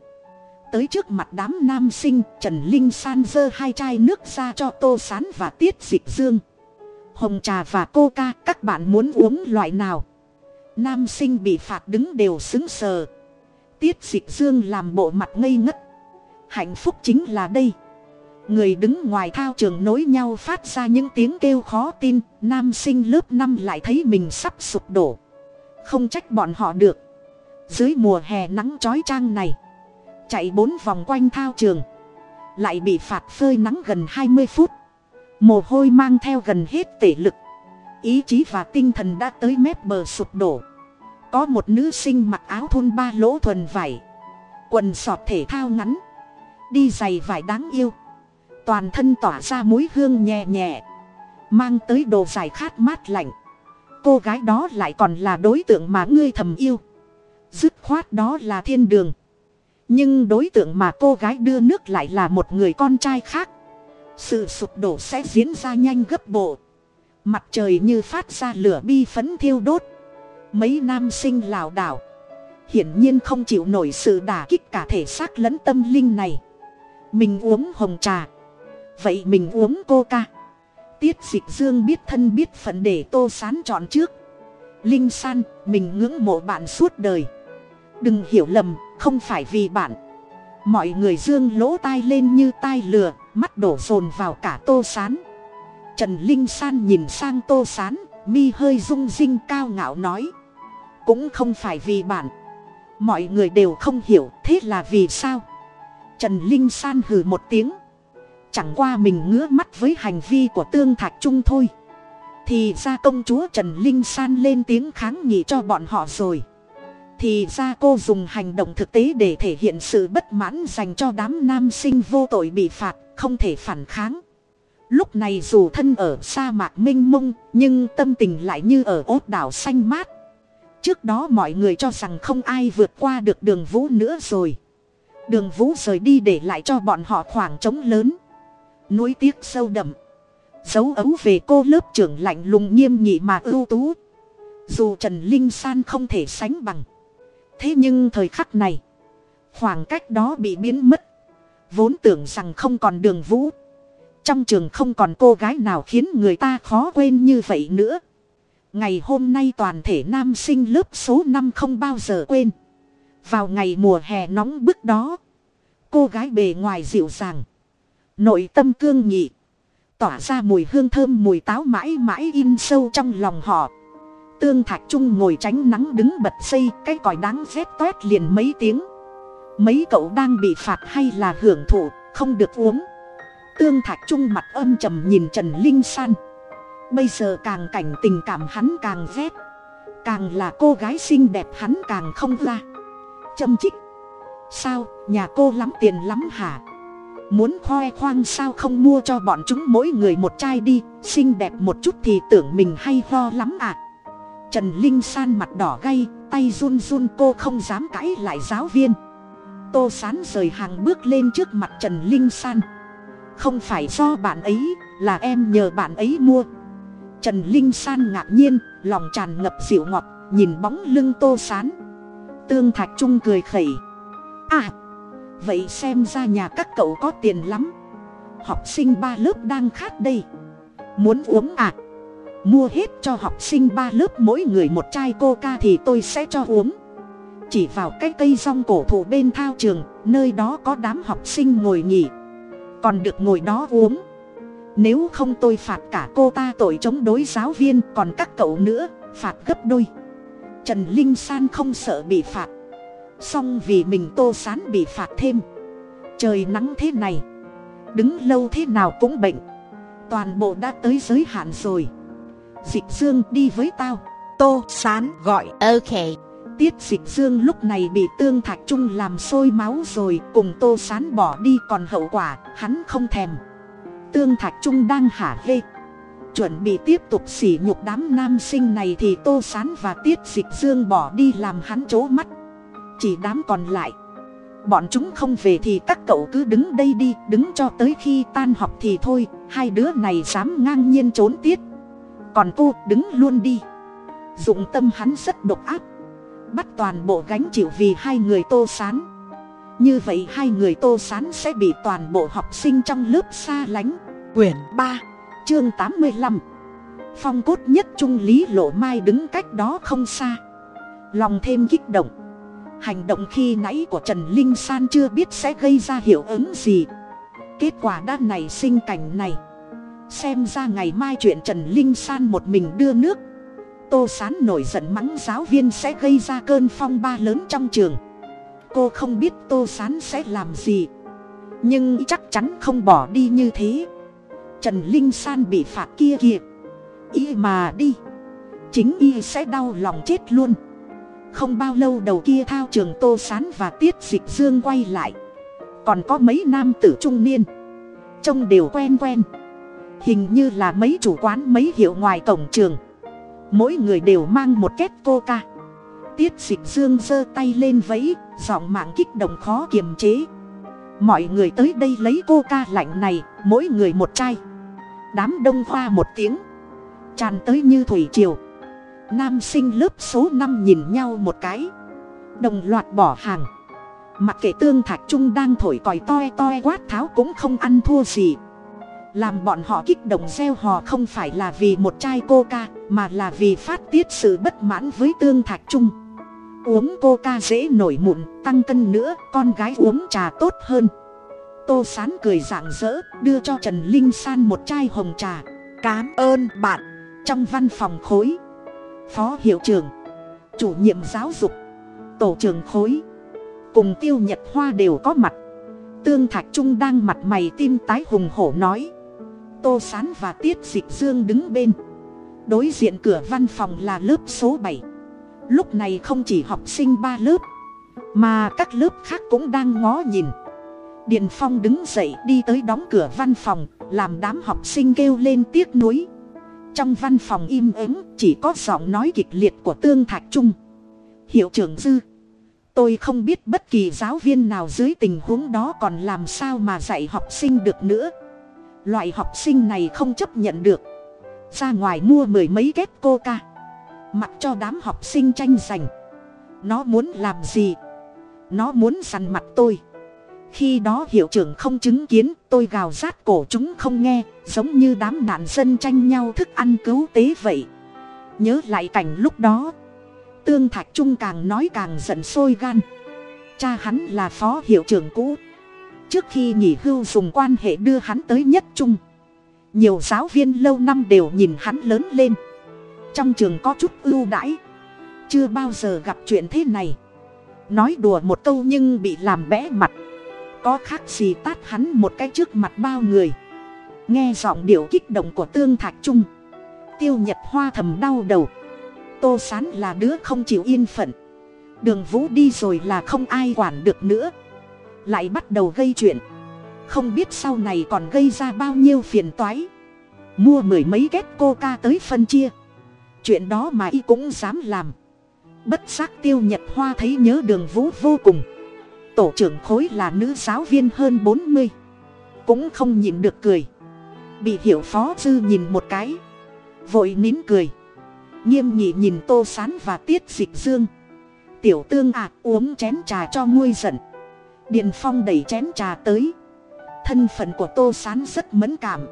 Speaker 1: Tới trước mặt đám nam sinh, trần linh san giơ hai chai nước ra cho tô sán và tiết dịch dương. Hồng trà và coca, các bạn muốn uống loại nào? Nam sinh bị phạt đứng đều xứng sờ. Tiết dịch dương làm bộ mặt ngây ngất. Hạnh phúc chính là đây người đứng ngoài thao trường nối nhau phát ra những tiếng kêu khó tin, nam sinh lớp năm lại thấy mình sắp sụp đổ. Không trách bọn họ được. Dưới mùa hè nắng trói trang này, chạy bốn vòng quanh thao trường, lại bị phạt phơi nắng gần hai mươi phút. Mồ hôi mang theo gần hết tể lực. Ý chí và tinh thần đã tới mép bờ sụp đổ. Có một nữ sinh mặc áo thun ba lỗ thuần vải, quần sọt thể thao ngắn, đi giày vải đáng yêu toàn thân tỏa ra mùi hương nhẹ nhẹ, mang tới đồ giải khát mát lạnh. Cô gái đó lại còn là đối tượng mà ngươi thầm yêu. Dứt khoát đó là thiên đường. Nhưng đối tượng mà cô gái đưa nước lại là một người con trai khác. Sự sụp đổ sẽ diễn ra nhanh gấp bộ. Mặt trời như phát ra lửa bi phấn thiêu đốt. Mấy nam sinh lảo đảo. Hiển nhiên không chịu nổi sự đả kích cả thể xác lẫn tâm linh này. Mình uống hồng trà vậy mình uống coca. Tiết dịch dương biết thân biết phận để tô sán chọn trước. Linh san, mình ngưỡng mộ bạn suốt đời. Đừng hiểu lầm, không phải vì bạn. Mọi người dương lỗ tai lên như tai lừa, mắt đổ dồn vào cả tô sán. Trần linh san nhìn sang tô sán, mi hơi rung rinh cao ngạo nói. Cũng không phải vì bạn. Mọi người đều không hiểu, thế là vì sao? Trần linh san hừ một tiếng chẳng qua mình ngứa mắt với hành vi của tương thạch trung thôi. Thì ra công chúa trần linh san lên tiếng kháng nghị cho bọn họ rồi. Thì ra cô dùng hành động thực tế để thể hiện sự bất mãn dành cho đám nam sinh vô tội bị phạt, không thể phản kháng. Lúc này dù thân ở sa mạc m i n h mông, nhưng tâm tình lại như ở ốt đảo xanh mát. Trước đó mọi người cho rằng không ai vượt qua được đường vũ nữa rồi. Đường vũ rời đi để lại cho bọn họ khoảng trống lớn nuối tiếc sâu đậm. Dấu ấu về cô lớp trưởng lạnh lùng nghiêm nghị mà ưu tú. Dù trần linh san không thể sánh bằng. Thế nhưng thời khắc này, khoảng cách đó bị biến mất. Vốn tưởng rằng không còn đường vũ. Trong trường không còn cô gái nào khiến người ta khó quên như vậy nữa. Ngày hôm nay toàn thể nam sinh lớp số năm không bao giờ quên. Vào ngày mùa hè nóng bức đó, cô gái bề ngoài dịu dàng nội tâm cương nghị tỏa ra mùi hương thơm, mùi táo mãi mãi in sâu trong lòng họ. Tương thạch trung ngồi tránh nắng đứng bật xây, cái còi đáng rét toét liền mấy tiếng. Mấy cậu đang bị phạt hay là hưởng thụ, không được uống. Tương thạch trung mặt âm trầm nhìn trần linh san. Bây giờ càng cảnh tình cảm hắn càng rét. Càng là cô gái xinh đẹp hắn càng không ra. Châm chích. Sao, nhà cô lắm tiền lắm hả? Muốn khoe khoang sao không mua cho bọn chúng mỗi người một chai đi, xinh đẹp một chút thì tưởng mình hay ho lắm à. Trần linh san mặt đỏ gay, tay run run cô không dám cãi lại giáo viên. Tô sán rời hàng bước lên trước mặt trần linh san. Không phải do bạn ấy, là em nhờ bạn ấy mua. Trần linh san ngạc nhiên, lòng tràn ngập dịu ngọt, nhìn bóng lưng tô sán. Tương thạch trung cười khẩy. À vậy xem ra nhà các cậu có tiền lắm. Học sinh ba lớp đang khát đây. Muốn uống à? Mua hết cho học sinh ba lớp, mỗi người một chai coca thì tôi sẽ cho uống. Chỉ vào cái cây rong cổ thụ bên thao trường, nơi đó có đám học sinh ngồi nghỉ. Còn được ngồi đó uống. Nếu không tôi phạt cả cô ta tội chống đối giáo viên, còn các cậu nữa, phạt gấp đôi. Trần linh san không sợ bị phạt song vì mình tô sán bị phạt thêm. Trời nắng thế này. Đứng lâu thế nào cũng bệnh. Toàn bộ đã tới giới hạn rồi. Dịch dương đi với tao. Tô sán gọi.
Speaker 2: Ok.
Speaker 1: Tiết dịch dương lúc này bị tương thạch trung làm sôi máu rồi cùng tô sán bỏ đi còn hậu quả hắn không thèm. Tương thạch trung đang hả hê. Chuẩn bị tiếp tục sỉ nhục đám nam sinh này thì tô sán và tiết dịch dương bỏ đi làm hắn c mắt chỉ đám còn lại. Bọn chúng không về thì các cậu cứ đứng đây đi, đứng cho tới khi tan học thì thôi, hai đứa này dám ngang nhiên trốn tiết. Còn cô, đứng luôn đi. Dụng tâm hắn rất độc ác. Bắt toàn bộ gánh chịu vì hai người tô sán. Như vậy hai người tô sán sẽ bị toàn bộ học sinh trong lớp xa lánh. Quyển ba, chương tám mươi lăm. Phong cốt nhất trung lý lộ mai đứng cách đó không xa. Lòng thêm kích động hành động khi nãy của trần linh san chưa biết sẽ gây ra hiệu ứng gì. Kết quả đã nảy sinh cảnh này. Xem ra ngày mai chuyện trần linh san một mình đưa nước. Tô sán nổi giận mắng giáo viên sẽ gây ra cơn phong ba lớn trong trường. Cô không biết tô sán sẽ làm gì. Nhưng chắc chắn không bỏ đi như thế. Trần linh san bị phạt kia kìa. Y mà đi. Chính y sẽ đau lòng chết luôn không bao lâu đầu kia thao trường tô sán và tiết dịch dương quay lại. Còn có mấy nam tử trung niên. Trông đều quen quen. Hình như là mấy chủ quán mấy hiệu ngoài cổng trường. Mỗi người đều mang một két ca. Tiết dịch dương giơ tay lên vẫy, giọng mạng kích động khó kiềm chế. Mọi người tới đây lấy cô ca lạnh này, mỗi người một chai. Đám đông hoa một tiếng. Tràn tới như thủy triều nam sinh lớp số năm nhìn nhau một cái. Đồng loạt bỏ hàng. Mặc kệ tương thạch trung đang thổi còi toe toe quát tháo cũng không ăn thua gì. Làm bọn họ kích động gieo hò không phải là vì một chai coca, mà là vì phát tiết sự bất mãn với tương thạch trung uống coca dễ nổi mụn, tăng cân nữa, con gái uống trà tốt hơn. Tô sán cười rạng rỡ, đưa cho trần linh san một chai hồng trà. Cám ơn bạn. Trong văn phòng khối phó hiệu trưởng, chủ nhiệm giáo dục, tổ trưởng khối. Cùng tiêu nhật hoa đều có mặt. Tương thạch trung đang mặt mày tim tái hùng hổ nói. Tô sán và tiết dịch dương đứng bên. Đối diện cửa văn phòng là lớp số bảy. Lúc này không chỉ học sinh ba lớp, mà các lớp khác cũng đang ngó nhìn. Điền phong đứng dậy đi tới đóng cửa văn phòng, làm đám học sinh kêu lên tiếc nuối trong văn phòng im ắng, chỉ có giọng nói kịch liệt của tương thạch trung. Hiệu trưởng dư, tôi không biết bất kỳ giáo viên nào dưới tình huống đó còn làm sao mà dạy học sinh được nữa. Loại học sinh này không chấp nhận được. Ra ngoài mua mười mấy két coca. Mặc cho đám học sinh tranh giành. Nó muốn làm gì? Nó muốn săn mặt tôi khi đó hiệu trưởng không chứng kiến, tôi gào rát cổ chúng không nghe, giống như đám nạn dân tranh nhau thức ăn cứu tế vậy. Nhớ lại cảnh lúc đó, tương thạch trung càng nói càng giận sôi gan. Cha hắn là phó hiệu trưởng cũ. Trước khi nghỉ hưu dùng quan hệ đưa hắn tới nhất trung. Nhiều giáo viên lâu năm đều nhìn hắn lớn lên. Trong trường có chút ưu đãi. Chưa bao giờ gặp chuyện thế này. Nói đùa một câu nhưng bị làm bẽ mặt có khác gì tát hắn một cái trước mặt bao người. Nghe giọng điệu kích động của tương thạc trung. Tiêu nhật hoa thầm đau đầu. Tô sán là đứa không chịu yên phận. Đường vũ đi rồi là không ai quản được nữa. Lại bắt đầu gây chuyện. Không biết sau này còn gây ra bao nhiêu phiền toái. Mua mười mấy ghét coca tới phân chia. Chuyện đó mà y cũng dám làm. Bất giác tiêu nhật hoa thấy nhớ đường vũ vô cùng tổ trưởng khối là nữ giáo viên hơn bốn mươi. Cũng không nhìn được cười. Bị hiểu phó dư nhìn một cái. Vội nín cười. Nghiêm nhị nhìn tô sán và tiết dịch dương. Tiểu tương ạ, uống chén trà cho nguôi giận. Điền phong đẩy chén trà tới. Thân phận của tô sán rất mẫn cảm.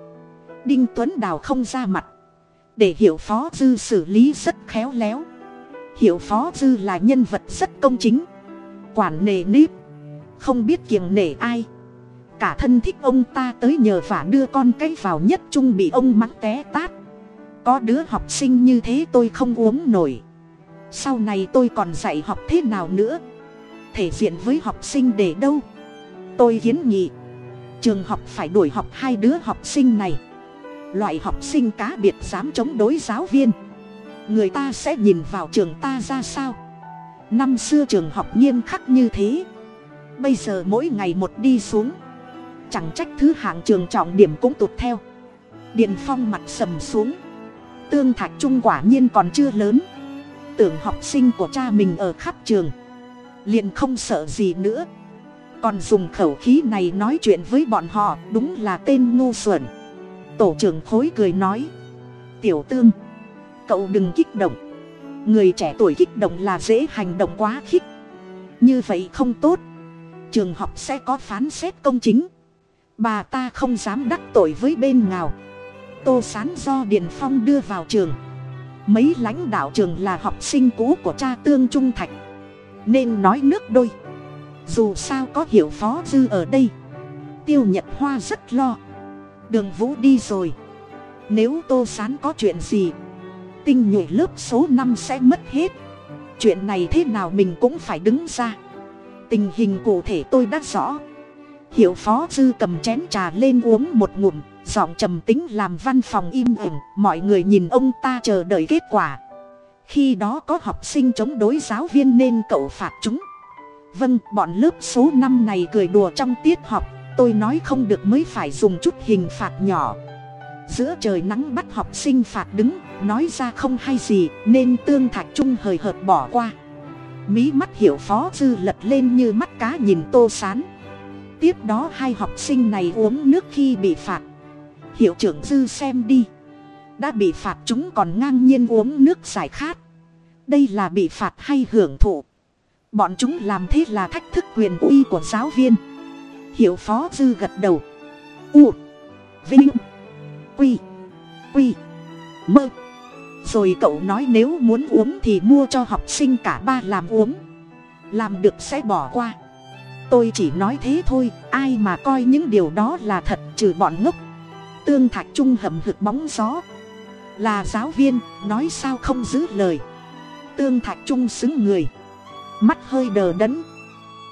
Speaker 1: Đinh tuấn đào không ra mặt. Để hiểu phó dư xử lý rất khéo léo. Hiểu phó dư là nhân vật rất công chính. Quản nề nếp không biết kiềng nể ai. Cả thân thích ông ta tới nhờ vả đưa con cái vào nhất trung bị ông mắng té tát. Có đứa học sinh như thế tôi không uống nổi. Sau này tôi còn dạy học thế nào nữa? Thể diện với học sinh để đâu? Tôi kiến nghị, trường học phải đuổi học hai đứa học sinh này. Loại học sinh cá biệt dám chống đối giáo viên. Người ta sẽ nhìn vào trường ta ra sao? Năm xưa trường học nghiêm khắc như thế bây giờ mỗi ngày một đi xuống. Chẳng trách thứ hạng trường trọng điểm cũng tụt theo. Điện phong mặt sầm xuống. Tương thạch trung quả nhiên còn chưa lớn. Tưởng học sinh của cha mình ở khắp trường. Liền không sợ gì nữa. Còn dùng khẩu khí này nói chuyện với bọn họ, đúng là tên ngu xuẩn. Tổ trưởng khối cười nói. Tiểu tương, cậu đừng kích động. Người trẻ tuổi kích động là dễ hành động quá khích. Như vậy không tốt trường học sẽ có phán xét công chính. Bà ta không dám đắc tội với bên nào tô sán do điền phong đưa vào trường. Mấy lãnh đạo trường là học sinh cũ của cha tương trung thạch. Nên nói nước đôi. Dù sao có hiểu phó dư ở đây. Tiêu nhật hoa rất lo. Đường vũ đi rồi. Nếu tô sán có chuyện gì, tinh nhuệ lớp số năm sẽ mất hết. Chuyện này thế nào mình cũng phải đứng ra tình hình cụ thể tôi đã rõ. Hiệu phó dư cầm chén trà lên uống một ngụm, giọng trầm tính làm văn phòng im ỉm, mọi người nhìn ông ta chờ đợi kết quả. Khi đó có học sinh chống đối giáo viên nên cậu phạt chúng. Vâng bọn lớp số năm này cười đùa trong tiết học, tôi nói không được mới phải dùng chút hình phạt nhỏ. Giữa trời nắng bắt học sinh phạt đứng, nói ra không hay gì, nên tương thạch trung hời hợt bỏ qua mí mắt hiểu phó dư lật lên như mắt cá nhìn tô sán. Tiếp đó hai học sinh này uống nước khi bị phạt. Hiệu trưởng dư xem đi. Đã bị phạt chúng còn ngang nhiên uống nước giải khát. Đây là bị phạt hay hưởng thụ? Bọn chúng làm thế là thách thức quyền uy của giáo viên. Hiệu phó dư gật đầu. U, vinh, quy quy, mơ rồi cậu nói nếu muốn uống thì mua cho học sinh cả ba làm uống. Làm được sẽ bỏ qua. Tôi chỉ nói thế thôi, ai mà coi những điều đó là thật trừ bọn ngốc. Tương thạch trung hầm hực bóng gió. Là giáo viên, nói sao không giữ lời. Tương thạch trung xứng người. Mắt hơi đờ đẫn.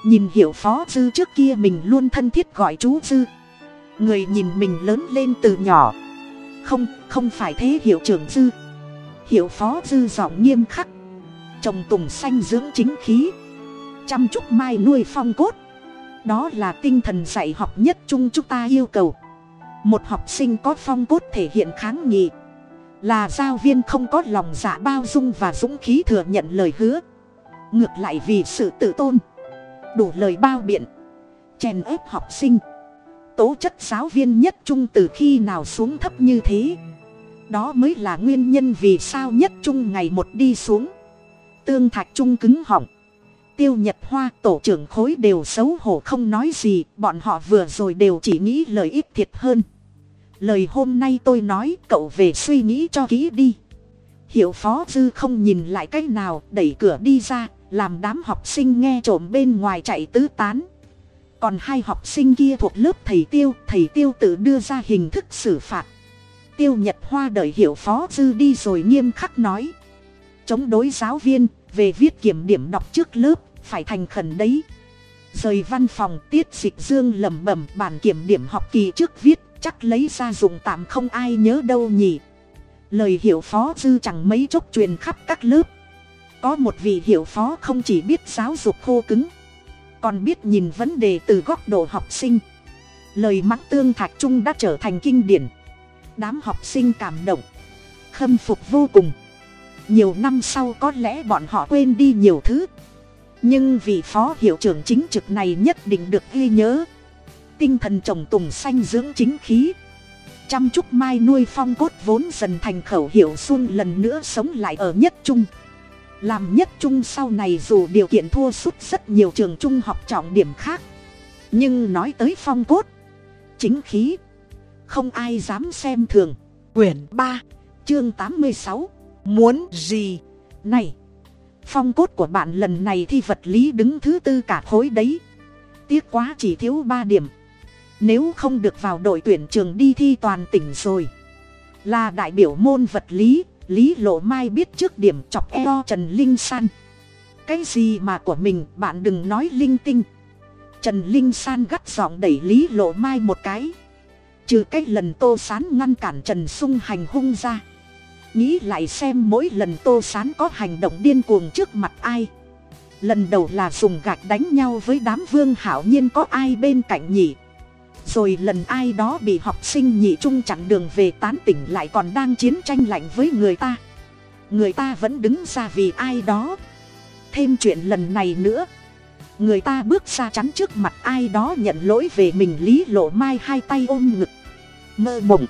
Speaker 1: Nhìn hiểu phó dư trước kia mình luôn thân thiết gọi chú dư người nhìn mình lớn lên từ nhỏ. Không không phải thế hiệu trưởng dư hiệu phó dư giọng nghiêm khắc. Trồng tùng xanh dưỡng chính khí. Chăm chúc mai nuôi phong cốt. Đó là tinh thần dạy học nhất chung chúng ta yêu cầu. Một học sinh có phong cốt thể hiện kháng nghị. Là giáo viên không có lòng dạ bao dung và dũng khí thừa nhận lời hứa. Ngược lại vì sự tự tôn. Đủ lời bao biện. Chèn ép học sinh. Tố chất giáo viên nhất trung từ khi nào xuống thấp như thế? Đó mới là nguyên nhân vì sao nhất trung ngày một đi xuống. Tương thạch trung cứng họng. Tiêu nhật hoa tổ trưởng khối đều xấu hổ không nói gì, bọn họ vừa rồi đều chỉ nghĩ lời ít thiệt hơn. Lời hôm nay tôi nói, cậu về suy nghĩ cho kỹ đi. Hiệu phó dư không nhìn lại cách nào, đẩy cửa đi ra, làm đám học sinh nghe trộm bên ngoài chạy tứ tán. Còn hai học sinh kia thuộc lớp thầy tiêu thầy tiêu tự đưa ra hình thức xử phạt tiêu nhật hoa đợi hiệu phó dư đi rồi nghiêm khắc nói. Chống đối giáo viên, về viết kiểm điểm đọc trước lớp, phải thành khẩn đấy. Rời văn phòng, tiết dịch dương lẩm bẩm bản kiểm điểm học kỳ trước viết, chắc lấy ra dùng tạm không ai nhớ đâu nhỉ. Lời hiệu phó dư chẳng mấy chốc truyền khắp các lớp. Có một vị hiệu phó không chỉ biết giáo dục khô cứng, còn biết nhìn vấn đề từ góc độ học sinh. Lời mắng tương thạch trung đã trở thành kinh điển đám học sinh cảm động, khâm phục vô cùng. Nhiều năm sau có lẽ bọn họ quên đi nhiều thứ, nhưng vị phó hiệu trưởng chính trực này nhất định được ghi nhớ. Tinh thần trồng tùng xanh dưỡng chính khí, chăm chúc mai nuôi phong cốt vốn dần thành khẩu hiệu xuân lần nữa sống lại ở nhất trung. Làm nhất trung sau này dù điều kiện thua sút rất nhiều trường trung học trọng điểm khác, nhưng nói tới phong cốt, chính khí không ai dám xem thường. Quyển ba, chương tám mươi sáu. Muốn gì? Này, phong cốt của bạn lần này thi vật lý đứng thứ tư cả khối đấy. Tiếc quá chỉ thiếu ba điểm. Nếu không được vào đội tuyển trường đi thi toàn tỉnh rồi, là đại biểu môn vật lý lý lộ mai biết trước điểm chọc eo trần linh san. Cái gì mà của mình, bạn đừng nói linh tinh. Trần linh san gắt giọng đẩy lý lộ mai một cái trừ cái lần tô sán ngăn cản trần sung hành hung ra. Nghĩ lại xem mỗi lần tô sán có hành động điên cuồng trước mặt ai. Lần đầu là dùng gạch đánh nhau với đám vương hảo nhiên có ai bên cạnh nhỉ. Rồi lần ai đó bị học sinh nhị trung chặn đường về tán tỉnh lại còn đang chiến tranh lạnh với người ta. Người ta vẫn đứng ra vì ai đó. Thêm chuyện lần này nữa. Người ta bước ra chắn trước mặt ai đó nhận lỗi về mình lý lộ mai hai tay ôm ngực mơ mộng.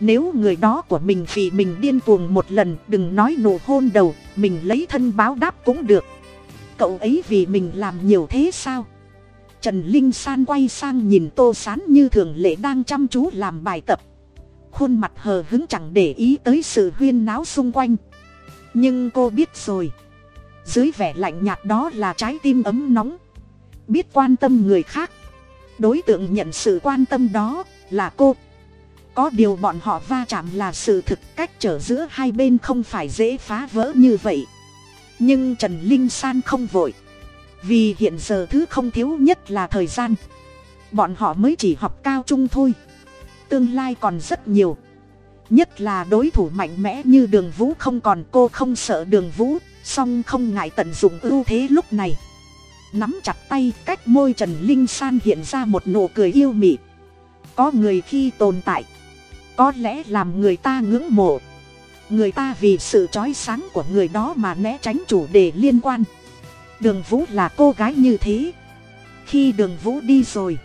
Speaker 1: Nếu người đó của mình vì mình điên cuồng một lần, đừng nói nổ hôn đầu, mình lấy thân báo đáp cũng được. Cậu ấy vì mình làm nhiều thế sao? Trần linh san quay sang nhìn tô sán như thường lệ đang chăm chú làm bài tập. Khuôn mặt hờ hứng chẳng để ý tới sự huyên náo xung quanh. Nhưng cô biết rồi. Dưới vẻ lạnh nhạt đó là trái tim ấm nóng. Biết quan tâm người khác. Đối tượng nhận sự quan tâm đó là cô có điều bọn họ va chạm là sự thực, cách trở giữa hai bên không phải dễ phá vỡ như vậy. Nhưng trần linh san không vội. Vì hiện giờ thứ không thiếu nhất là thời gian. Bọn họ mới chỉ học cao trung thôi. Tương lai còn rất nhiều. Nhất là đối thủ mạnh mẽ như đường vũ không còn, cô không sợ đường vũ, song không ngại tận dụng ưu thế lúc này. Nắm chặt tay, cách môi trần linh san hiện ra một nụ cười yêu mị. Có người khi tồn tại có lẽ làm người ta ngưỡng mộ. Người ta vì sự trói sáng của người đó mà né tránh chủ đề liên quan. Đường vũ là cô gái như thế. Khi đường vũ đi rồi,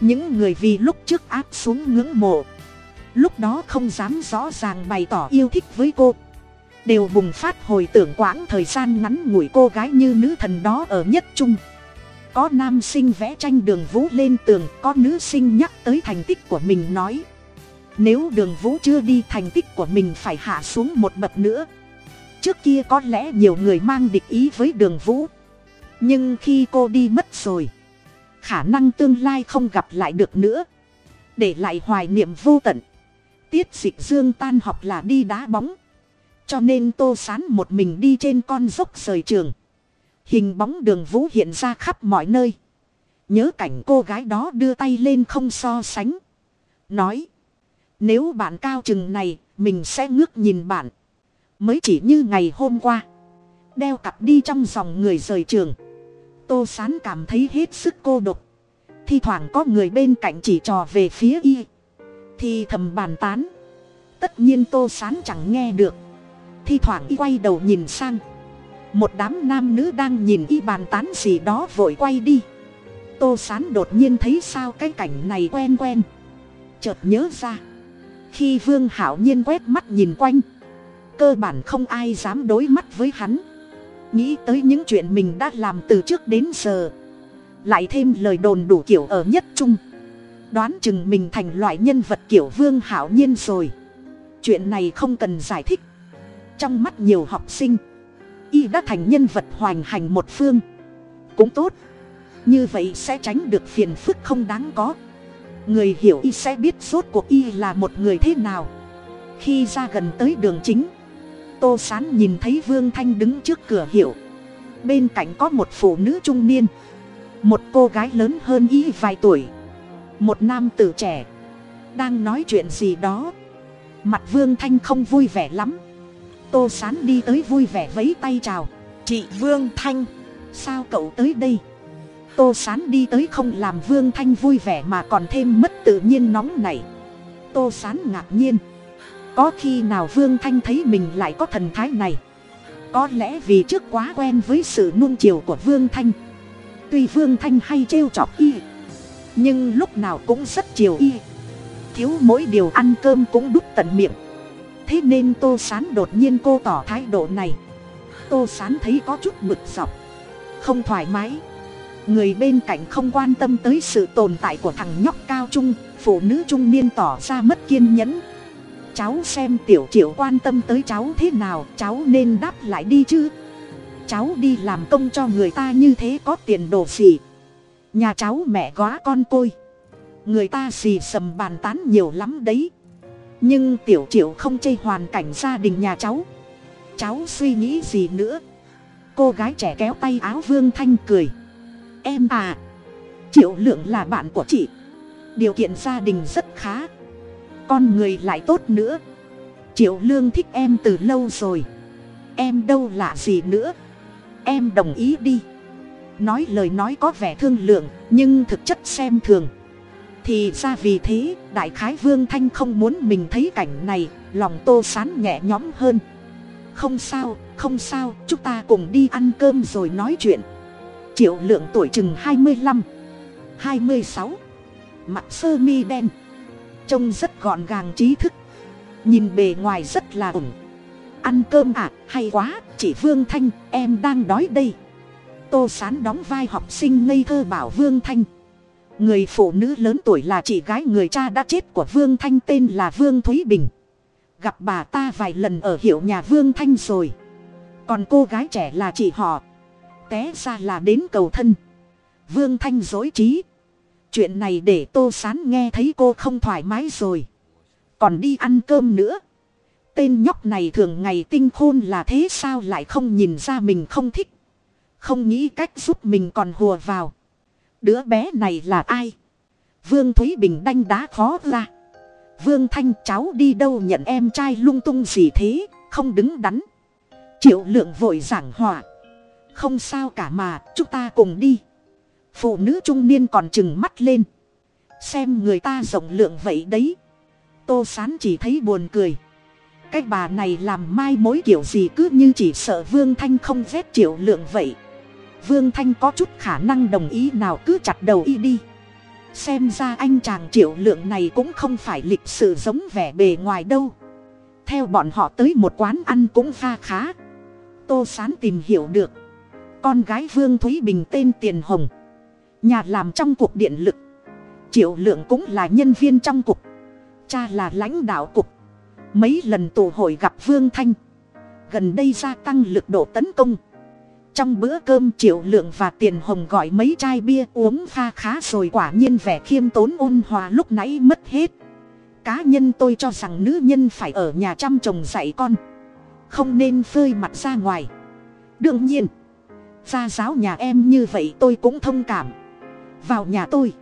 Speaker 1: những người vì lúc trước áp xuống ngưỡng mộ, lúc đó không dám rõ ràng bày tỏ yêu thích với cô, đều bùng phát hồi tưởng quãng thời gian ngắn ngủi cô gái như nữ thần đó ở nhất trung. Có nam sinh vẽ tranh đường vũ lên tường, có nữ sinh nhắc tới thành tích của mình nói nếu đường vũ chưa đi, thành tích của mình phải hạ xuống một bậc nữa. Trước kia có lẽ nhiều người mang địch ý với đường vũ. Nhưng khi cô đi mất rồi, khả năng tương lai không gặp lại được nữa. Để lại hoài niệm vô tận. Tiết dịch dương tan học là đi đá bóng. Cho nên tô sán một mình đi trên con dốc rời trường. Hình bóng đường vũ hiện ra khắp mọi nơi. Nhớ cảnh cô gái đó đưa tay lên không so sánh. Nói nếu bạn cao chừng này, mình sẽ ngước nhìn bạn. Mới chỉ như ngày hôm qua. Đeo cặp đi trong dòng người rời trường. Tô sán cảm thấy hết sức cô độc. Thi thoảng có người bên cạnh chỉ trò về phía y. Thì thầm bàn tán. Tất nhiên tô sán chẳng nghe được. Thi thoảng y quay đầu nhìn sang. Một đám nam nữ đang nhìn y bàn tán gì đó vội quay đi. Tô sán đột nhiên thấy sao cái cảnh này quen quen. Chợt nhớ ra khi vương hảo nhiên quét mắt nhìn quanh, cơ bản không ai dám đối mắt với hắn. Nghĩ tới những chuyện mình đã làm từ trước đến giờ, lại thêm lời đồn đủ kiểu ở nhất trung, đoán chừng mình thành loại nhân vật kiểu vương hảo nhiên rồi. Chuyện này không cần giải thích. Trong mắt nhiều học sinh, y đã thành nhân vật hoành hành một phương. Cũng tốt, như vậy sẽ tránh được phiền phức không đáng có người hiểu y sẽ biết rốt cuộc y là một người thế nào. Khi ra gần tới đường chính, tô sán nhìn thấy vương thanh đứng trước cửa hiệu. Bên cạnh có một phụ nữ trung niên, một cô gái lớn hơn y vài tuổi, một nam tử trẻ, đang nói chuyện gì đó. Mặt vương thanh không vui vẻ lắm. Tô sán đi tới vui vẻ vấy tay chào, chị vương thanh, sao cậu tới đây? Tô sán đi tới không làm vương thanh vui vẻ mà còn thêm mất tự nhiên nóng này tô sán ngạc nhiên. Có khi nào vương thanh thấy mình lại có thần thái này? Có lẽ vì trước quá quen với sự nuông chiều của vương thanh. Tuy vương thanh hay trêu chọc y, nhưng lúc nào cũng rất chiều y. Thiếu mỗi điều ăn cơm cũng đút tận miệng. Thế nên tô sán đột nhiên cô tỏ thái độ này. Tô sán thấy có chút bực dọc. Không thoải mái người bên cạnh không quan tâm tới sự tồn tại của thằng nhóc cao trung, phụ nữ trung niên tỏ ra mất kiên nhẫn. Cháu xem tiểu triệu quan tâm tới cháu thế nào, cháu nên đáp lại đi chứ. Cháu đi làm công cho người ta như thế có tiền đồ gì? Nhà cháu mẹ góa con côi. Người ta xì sầm bàn tán nhiều lắm đấy. Nhưng tiểu triệu không chê hoàn cảnh gia đình nhà cháu. Cháu suy nghĩ gì nữa? Cô gái trẻ kéo tay áo vương thanh cười em à. Triệu lượng là bạn của chị. Điều kiện gia đình rất khá. Con người lại tốt nữa. Triệu lương thích em từ lâu rồi. Em đâu lạ gì nữa. Em đồng ý đi. Nói lời nói có vẻ thương lượng, nhưng thực chất xem thường. Thì ra vì thế, đại khái vương thanh không muốn mình thấy cảnh này, lòng tô sán nhẹ nhõm hơn. Không sao không sao, chúng ta cùng đi ăn cơm rồi nói chuyện triệu lượng tuổi chừng hai mươi lăm, hai mươi sáu. Mặt sơ mi đen, trông rất gọn gàng trí thức, nhìn bề ngoài rất là ủng. Ăn cơm à hay quá, chị vương thanh, em đang đói đây. Tô sán đóng vai học sinh ngây thơ bảo vương thanh. Người phụ nữ lớn tuổi là chị gái người cha đã chết của vương thanh, tên là vương thúy bình. Gặp bà ta vài lần ở hiệu nhà vương thanh rồi. Còn cô gái trẻ là chị họ té ra là đến cầu thân. Vương thanh dối trí. Chuyện này để tô sán nghe thấy cô không thoải mái rồi. Còn đi ăn cơm nữa. Tên nhóc này thường ngày tinh khôn là thế sao lại không nhìn ra mình không thích? Không nghĩ cách giúp mình còn hùa vào. Đứa bé này là ai? Vương thúy bình đanh đá khó ra. Vương thanh, cháu đi đâu nhận em trai lung tung gì thế? Không đứng đắn. Triệu lượng vội giảng hòa không sao cả mà, chúng ta cùng đi. Phụ nữ trung niên còn chừng mắt lên. Xem người ta rộng lượng vậy đấy. Tô sán chỉ thấy buồn cười. Cái bà này làm mai mối kiểu gì cứ như chỉ sợ vương thanh không rét triệu lượng vậy. Vương thanh có chút khả năng đồng ý nào cứ chặt đầu y đi. Xem ra anh chàng triệu lượng này cũng không phải lịch sự giống vẻ bề ngoài đâu. Theo bọn họ tới một quán ăn cũng pha khá. Tô sán tìm hiểu được con gái vương thúy bình tên tiền hồng. Nhà làm trong cục điện lực. Triệu lượng cũng là nhân viên trong cục. Cha là lãnh đạo cục. Mấy lần tù hội gặp vương thanh. Gần đây gia tăng lực độ tấn công. Trong bữa cơm triệu lượng và tiền hồng gọi mấy chai bia uống pha khá rồi quả nhiên vẻ khiêm tốn ôn hòa lúc nãy mất hết. Cá nhân tôi cho rằng nữ nhân phải ở nhà chăm chồng dạy con. Không nên phơi mặt ra ngoài. Đương nhiên gia giáo nhà em như vậy tôi cũng thông cảm. Vào nhà tôi,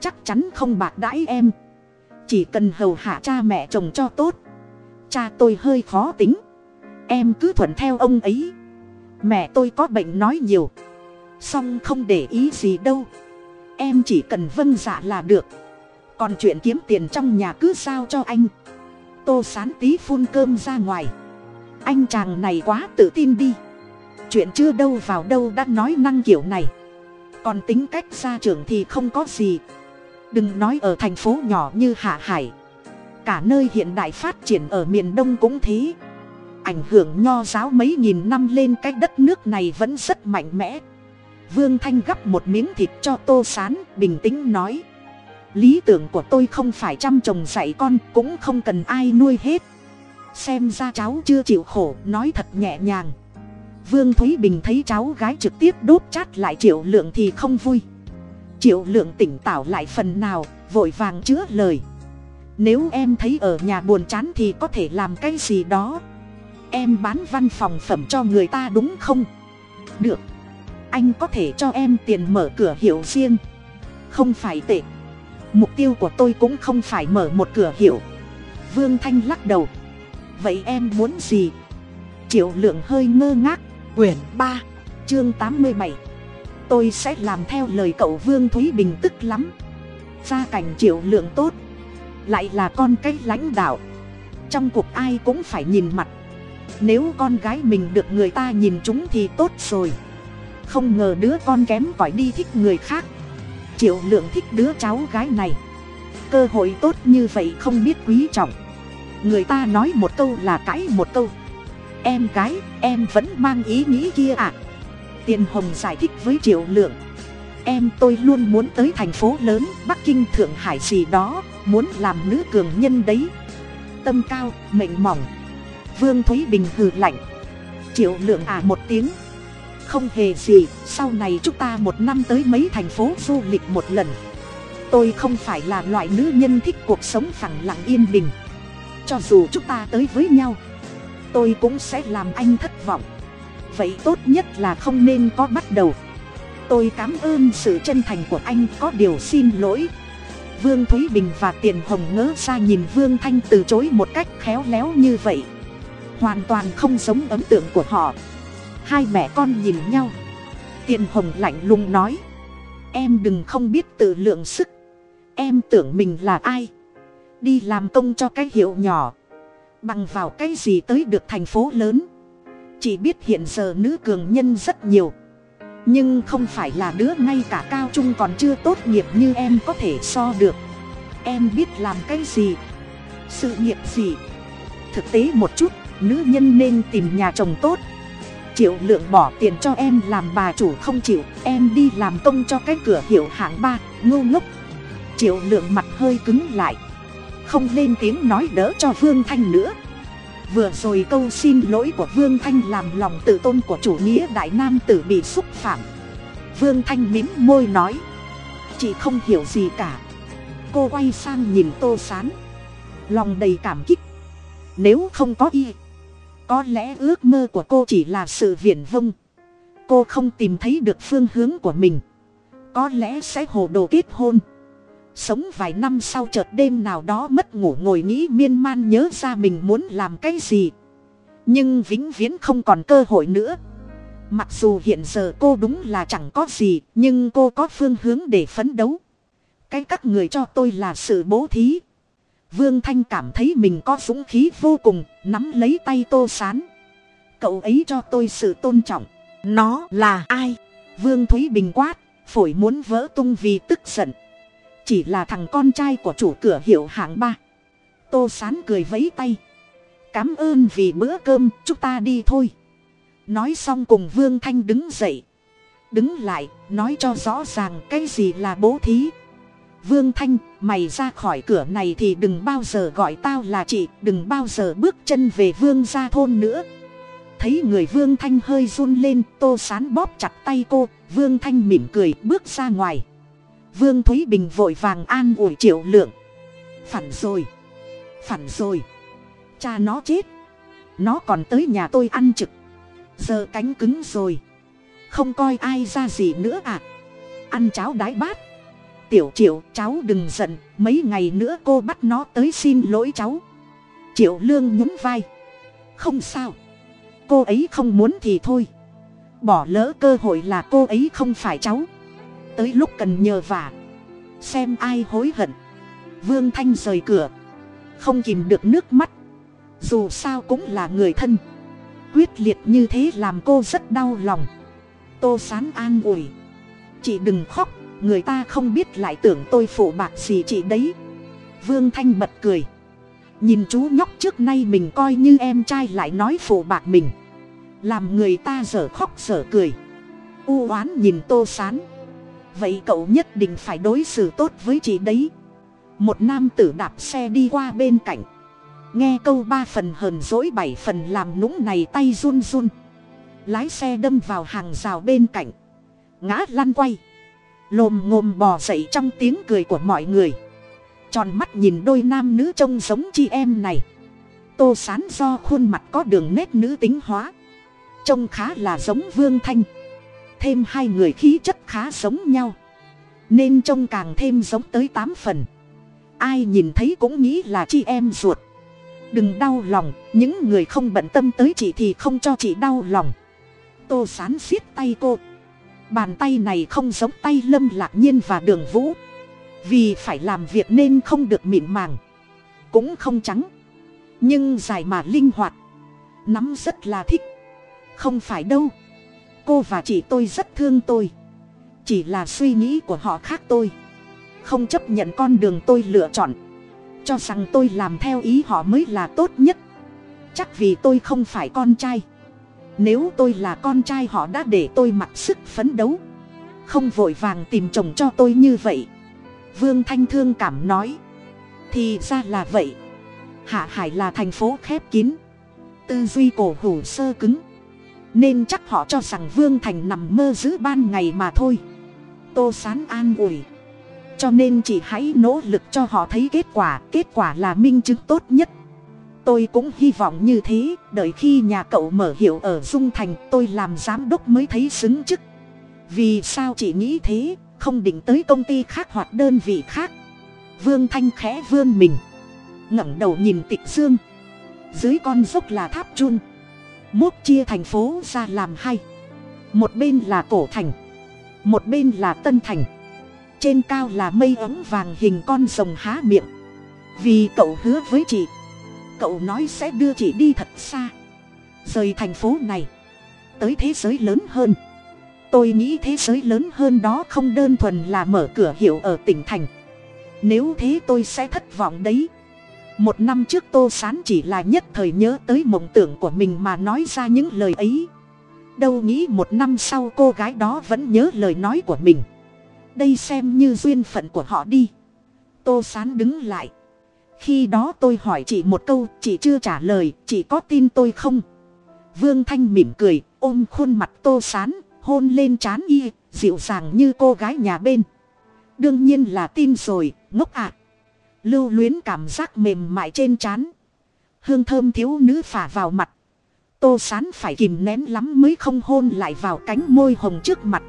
Speaker 1: chắc chắn không bạc đãi em. Chỉ cần hầu hạ cha mẹ chồng cho tốt. Cha tôi hơi khó tính. Em cứ thuận theo ông ấy. Mẹ tôi có bệnh nói nhiều. Song không để ý gì đâu. Em chỉ cần vâng dạ là được. Còn chuyện kiếm tiền trong nhà cứ sao cho anh. Tô sán tí phun cơm ra ngoài. Anh chàng này quá tự tin đi chuyện chưa đâu vào đâu đã nói năng kiểu này. Còn tính cách gia trưởng thì không có gì. Đừng nói ở thành phố nhỏ như hạ hải. Cả nơi hiện đại phát triển ở miền đông cũng thế. Ảnh hưởng nho giáo mấy nghìn năm lên cái đất nước này vẫn rất mạnh mẽ. Vương thanh gắp một miếng thịt cho tô sán, bình tĩnh nói. Lý tưởng của tôi không phải chăm chồng dạy con, cũng không cần ai nuôi hết. Xem ra cháu chưa chịu khổ, nói thật nhẹ nhàng vương thúy bình thấy cháu gái trực tiếp đốt chát lại triệu lượng thì không vui. Triệu lượng tỉnh táo lại phần nào, vội vàng chữa lời. Nếu em thấy ở nhà buồn chán thì có thể làm cái gì đó. Em bán văn phòng phẩm cho người ta đúng không? Được. Anh có thể cho em tiền mở cửa hiệu riêng. Không phải tệ. Mục tiêu của tôi cũng không phải mở một cửa hiệu. Vương thanh lắc đầu. Vậy em muốn gì? Triệu lượng hơi ngơ ngác quyển ba, chương tám mươi bảy. Tôi sẽ làm theo lời cậu vương thúy bình tức lắm. Gia cảnh triệu lượng tốt, lại là con cái lãnh đạo. Trong cuộc ai cũng phải nhìn mặt. Nếu con gái mình được người ta nhìn chúng thì tốt rồi. Không ngờ đứa con kém cỏi đi thích người khác. Triệu lượng thích đứa cháu gái này. Cơ hội tốt như vậy không biết quý trọng. Người ta nói một câu là cãi một câu em gái, em vẫn mang ý nghĩ kia à? Tiền hồng giải thích với triệu lượng. Em tôi luôn muốn tới thành phố lớn bắc kinh thượng hải gì đó, muốn làm nữ cường nhân đấy. Tâm cao, mệnh mỏng. Vương thúy bình hừ lạnh. Triệu lượng à một tiếng. Không hề gì, sau này chúng ta một năm tới mấy thành phố du lịch một lần. Tôi không phải là loại nữ nhân thích cuộc sống phẳng lặng yên bình. Cho dù chúng ta tới với nhau tôi cũng sẽ làm anh thất vọng. Vậy tốt nhất là không nên có bắt đầu. Tôi cảm ơn sự chân thành của anh, có điều xin lỗi. Vương thúy bình và tiền hồng ngỡ ra nhìn vương thanh từ chối một cách khéo léo như vậy. Hoàn toàn không giống ấn tượng của họ. Hai mẹ con nhìn nhau. Tiền hồng lạnh lùng nói. Em đừng không biết tự lượng sức. Em tưởng mình là ai. Đi làm công cho cái hiệu nhỏ bằng vào cái gì tới được thành phố lớn? Chỉ biết hiện giờ nữ cường nhân rất nhiều. Nhưng không phải là đứa ngay cả cao trung còn chưa tốt nghiệp như em có thể so được. Em biết làm cái gì? Sự nghiệp gì? Thực tế một chút, nữ nhân nên tìm nhà chồng tốt. Triệu lượng bỏ tiền cho em làm bà chủ không chịu, em đi làm công cho cái cửa hiệu hạng ba ngô ngốc. Triệu lượng mặt hơi cứng lại không lên tiếng nói đỡ cho vương thanh nữa. Vừa rồi câu xin lỗi của vương thanh làm lòng tự tôn của chủ nghĩa đại nam tử bị xúc phạm. Vương thanh mím môi nói, chị không hiểu gì cả. Cô quay sang nhìn tô sán. Lòng đầy cảm kích. Nếu không có y, có lẽ ước mơ của cô chỉ là sự viển vông. Cô không tìm thấy được phương hướng của mình. Có lẽ sẽ hồ đồ kết hôn sống vài năm sau chợt đêm nào đó mất ngủ ngồi nghĩ miên man nhớ ra mình muốn làm cái gì. Nhưng vĩnh viễn không còn cơ hội nữa. Mặc dù hiện giờ cô đúng là chẳng có gì, nhưng cô có phương hướng để phấn đấu. Cái các người cho tôi là sự bố thí. Vương thanh cảm thấy mình có dũng khí vô cùng, nắm lấy tay tô sán. Cậu ấy cho tôi sự tôn trọng. Nó là ai? Vương thúy bình quát, phổi muốn vỡ tung vì tức giận chỉ là thằng con trai của chủ cửa hiệu hạng ba. Tô sán cười vấy tay. Cám ơn vì bữa cơm, chúng ta đi thôi. Nói xong cùng vương thanh đứng dậy. Đứng lại, nói cho rõ ràng cái gì là bố thí. Vương thanh, mày ra khỏi cửa này thì đừng bao giờ gọi tao là chị, đừng bao giờ bước chân về vương ra thôn nữa. Thấy người vương thanh hơi run lên, tô sán bóp chặt tay cô, vương thanh mỉm cười, bước ra ngoài vương thúy bình vội vàng an ủi triệu lượng. Phản rồi. Phản rồi. Cha nó chết. Nó còn tới nhà tôi ăn trực. Giờ cánh cứng rồi. Không coi ai ra gì nữa à. Ăn cháo đái bát. Tiểu triệu, cháu đừng giận. Mấy ngày nữa cô bắt nó tới xin lỗi cháu. Triệu lương nhún vai. Không sao. Cô ấy không muốn thì thôi. Bỏ lỡ cơ hội là cô ấy không phải cháu tới lúc cần nhờ vả. Xem ai hối hận. Vương thanh rời cửa. Không kìm được nước mắt. Dù sao cũng là người thân. Quyết liệt như thế làm cô rất đau lòng. Tô sán an ủi. Chị đừng khóc, người ta không biết lại tưởng tôi phụ bạc gì chị đấy. Vương thanh bật cười. Nhìn chú nhóc trước nay mình coi như em trai lại nói phụ bạc mình. Làm người ta dở khóc dở cười. U oán nhìn tô sán vậy cậu nhất định phải đối xử tốt với chị đấy. Một nam tử đạp xe đi qua bên cạnh. Nghe câu ba phần hờn dỗi bảy phần làm nũng này tay run run. Lái xe đâm vào hàng rào bên cạnh. Ngã lăn quay. Lồm ngồm bò dậy trong tiếng cười của mọi người. Tròn mắt nhìn đôi nam nữ trông giống chị em này. Tô sán do khuôn mặt có đường nét nữ tính hóa. Trông khá là giống vương thanh thêm hai người khí chất khá giống nhau. Nên trông càng thêm giống tới tám phần. Ai nhìn thấy cũng nghĩ là chị em ruột. Đừng đau lòng, những người không bận tâm tới chị thì không cho chị đau lòng. Tô sán xiết tay cô. Bàn tay này không giống tay lâm lạc nhiên và đường vũ. Vì phải làm việc nên không được mịn màng. Cũng không trắng. Nhưng dài mà linh hoạt. Nắm rất là thích. Không phải đâu cô và chị tôi rất thương tôi. Chỉ là suy nghĩ của họ khác tôi. Không chấp nhận con đường tôi lựa chọn. Cho rằng tôi làm theo ý họ mới là tốt nhất. Chắc vì tôi không phải con trai. Nếu tôi là con trai họ đã để tôi mặc sức phấn đấu. Không vội vàng tìm chồng cho tôi như vậy. Vương thanh thương cảm nói. Thì ra là vậy. Hạ hải là thành phố khép kín. Tư duy cổ hủ sơ cứng nên chắc họ cho rằng vương thành nằm mơ giữ ban ngày mà thôi. Tô sán an ủi. Cho nên chị hãy nỗ lực cho họ thấy kết quả. Kết quả là minh chứng tốt nhất. Tôi cũng hy vọng như thế. Đợi khi nhà cậu mở hiệu ở dung thành, tôi làm giám đốc mới thấy xứng chức. Vì sao chị nghĩ thế? Không định tới công ty khác hoặc đơn vị khác. Vương thanh khẽ vươn mình. ngẩng đầu nhìn tịch dương. Dưới con dốc là tháp chun múc chia thành phố ra làm hai. Một bên là cổ thành, một bên là tân thành. Trên cao là mây ấm vàng hình con rồng há miệng. Vì cậu hứa với chị, cậu nói sẽ đưa chị đi thật xa. Rời thành phố này, tới thế giới lớn hơn. Tôi nghĩ thế giới lớn hơn đó không đơn thuần là mở cửa hiệu ở tỉnh thành. Nếu thế tôi sẽ thất vọng đấy một năm trước tô sán chỉ là nhất thời nhớ tới mộng tưởng của mình mà nói ra những lời ấy. Đâu nghĩ một năm sau cô gái đó vẫn nhớ lời nói của mình. Đây xem như duyên phận của họ đi. Tô sán đứng lại. Khi đó tôi hỏi chị một câu, chị chưa trả lời, chị có tin tôi không? Vương thanh mỉm cười, ôm khuôn mặt tô sán, hôn lên trán y, dịu dàng như cô gái nhà bên. Đương nhiên là tin rồi, ngốc ạ lưu luyến cảm giác mềm mại trên trán. Hương thơm thiếu nữ phả vào mặt. Tô sán phải kìm nén lắm mới không hôn lại vào cánh môi hồng trước mặt.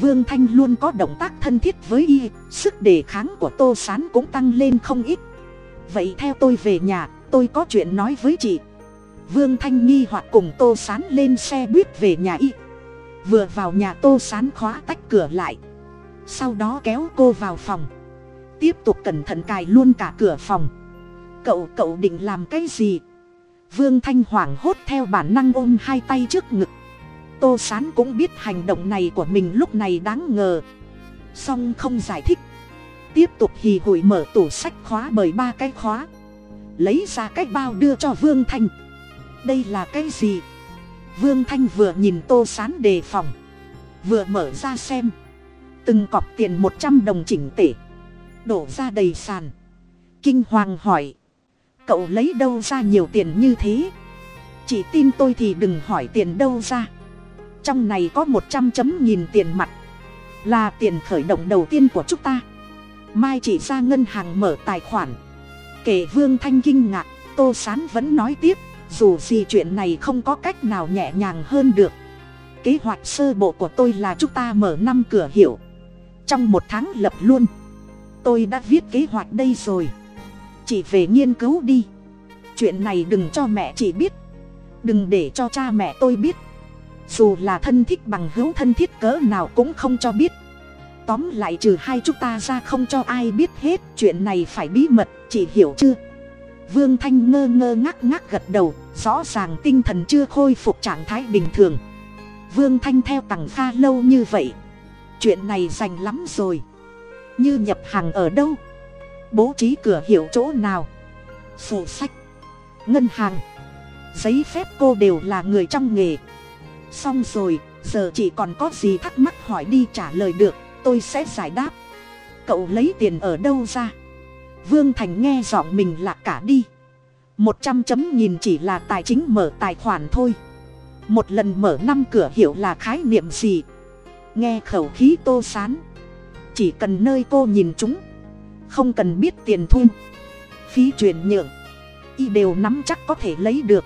Speaker 1: Vương thanh luôn có động tác thân thiết với y, sức đề kháng của tô sán cũng tăng lên không ít. Vậy theo tôi về nhà, tôi có chuyện nói với chị. Vương thanh nghi hoặc cùng tô sán lên xe buýt về nhà y. Vừa vào nhà tô sán khóa tách cửa lại. Sau đó kéo cô vào phòng tiếp tục cẩn thận cài luôn cả cửa phòng. Cậu cậu định làm cái gì? Vương thanh hoảng hốt theo bản năng ôm hai tay trước ngực. Tô sán cũng biết hành động này của mình lúc này đáng ngờ. Song không giải thích. Tiếp tục hì hụi mở tủ sách khóa bởi ba cái khóa. Lấy ra cái bao đưa cho vương thanh. Đây là cái gì? Vương thanh vừa nhìn tô sán đề phòng. Vừa mở ra xem. Từng cọp tiền một trăm đồng chỉnh tể đổ ra đầy sàn. Kinh hoàng hỏi, cậu lấy đâu ra nhiều tiền như thế? Chỉ tin tôi thì đừng hỏi tiền đâu ra. Trong này có một trăm chấm nghìn tiền mặt, là tiền khởi động đầu tiên của chúng ta. Mai chỉ ra ngân hàng mở tài khoản. Kể vương thanh kinh ngạc, tô sán vẫn nói tiếp, dù gì chuyện này không có cách nào nhẹ nhàng hơn được. Kế hoạch sơ bộ của tôi là chúng ta mở năm cửa hiệu. Trong một tháng lập luôn tôi đã viết kế hoạch đây rồi. Chị về nghiên cứu đi. Chuyện này đừng cho mẹ chị biết. Đừng để cho cha mẹ tôi biết. Dù là thân thích bằng hữu thân thiết cỡ nào cũng không cho biết. Tóm lại trừ hai chúng ta ra không cho ai biết hết chuyện này phải bí mật, chị hiểu chưa? Vương thanh ngơ ngơ ngác ngác gật đầu, rõ ràng tinh thần chưa khôi phục trạng thái bình thường. Vương thanh theo tằng pha lâu như vậy. Chuyện này dành lắm rồi như nhập hàng ở đâu? Bố trí cửa hiệu chỗ nào? Sổ sách, ngân hàng, giấy phép cô đều là người trong nghề. Xong rồi, giờ chị còn có gì thắc mắc hỏi đi trả lời được, tôi sẽ giải đáp. Cậu lấy tiền ở đâu ra? Vương thành nghe giọng mình là cả đi. Một trăm chấm nhìn chỉ là tài chính mở tài khoản thôi. Một lần mở năm cửa hiệu là khái niệm gì? Nghe khẩu khí tô sán chỉ cần nơi cô nhìn chúng, không cần biết tiền thu phí chuyển nhượng, y đều nắm chắc có thể lấy được.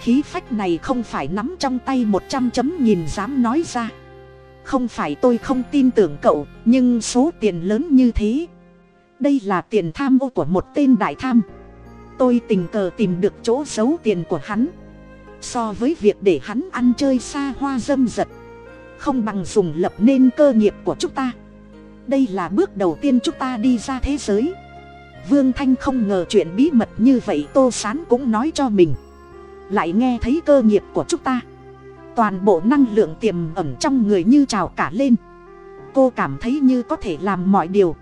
Speaker 1: Khí phách này không phải nắm trong tay một trăm chấm nhìn dám nói ra. Không phải tôi không tin tưởng cậu, nhưng số tiền lớn như thế, đây là tiền tham ô của một tên đại tham. Tôi tình cờ tìm được chỗ giấu tiền của hắn. So với việc để hắn ăn chơi xa hoa dâm dật, không bằng dùng lập nên cơ nghiệp của chúng ta đây là bước đầu tiên chúng ta đi ra thế giới. Vương thanh không ngờ chuyện bí mật như vậy, tô sán cũng nói cho mình. Lại nghe thấy cơ nghiệp của chúng ta. Toàn bộ năng lượng tiềm ẩm trong người như trào cả lên. Cô cảm thấy như có thể làm mọi điều.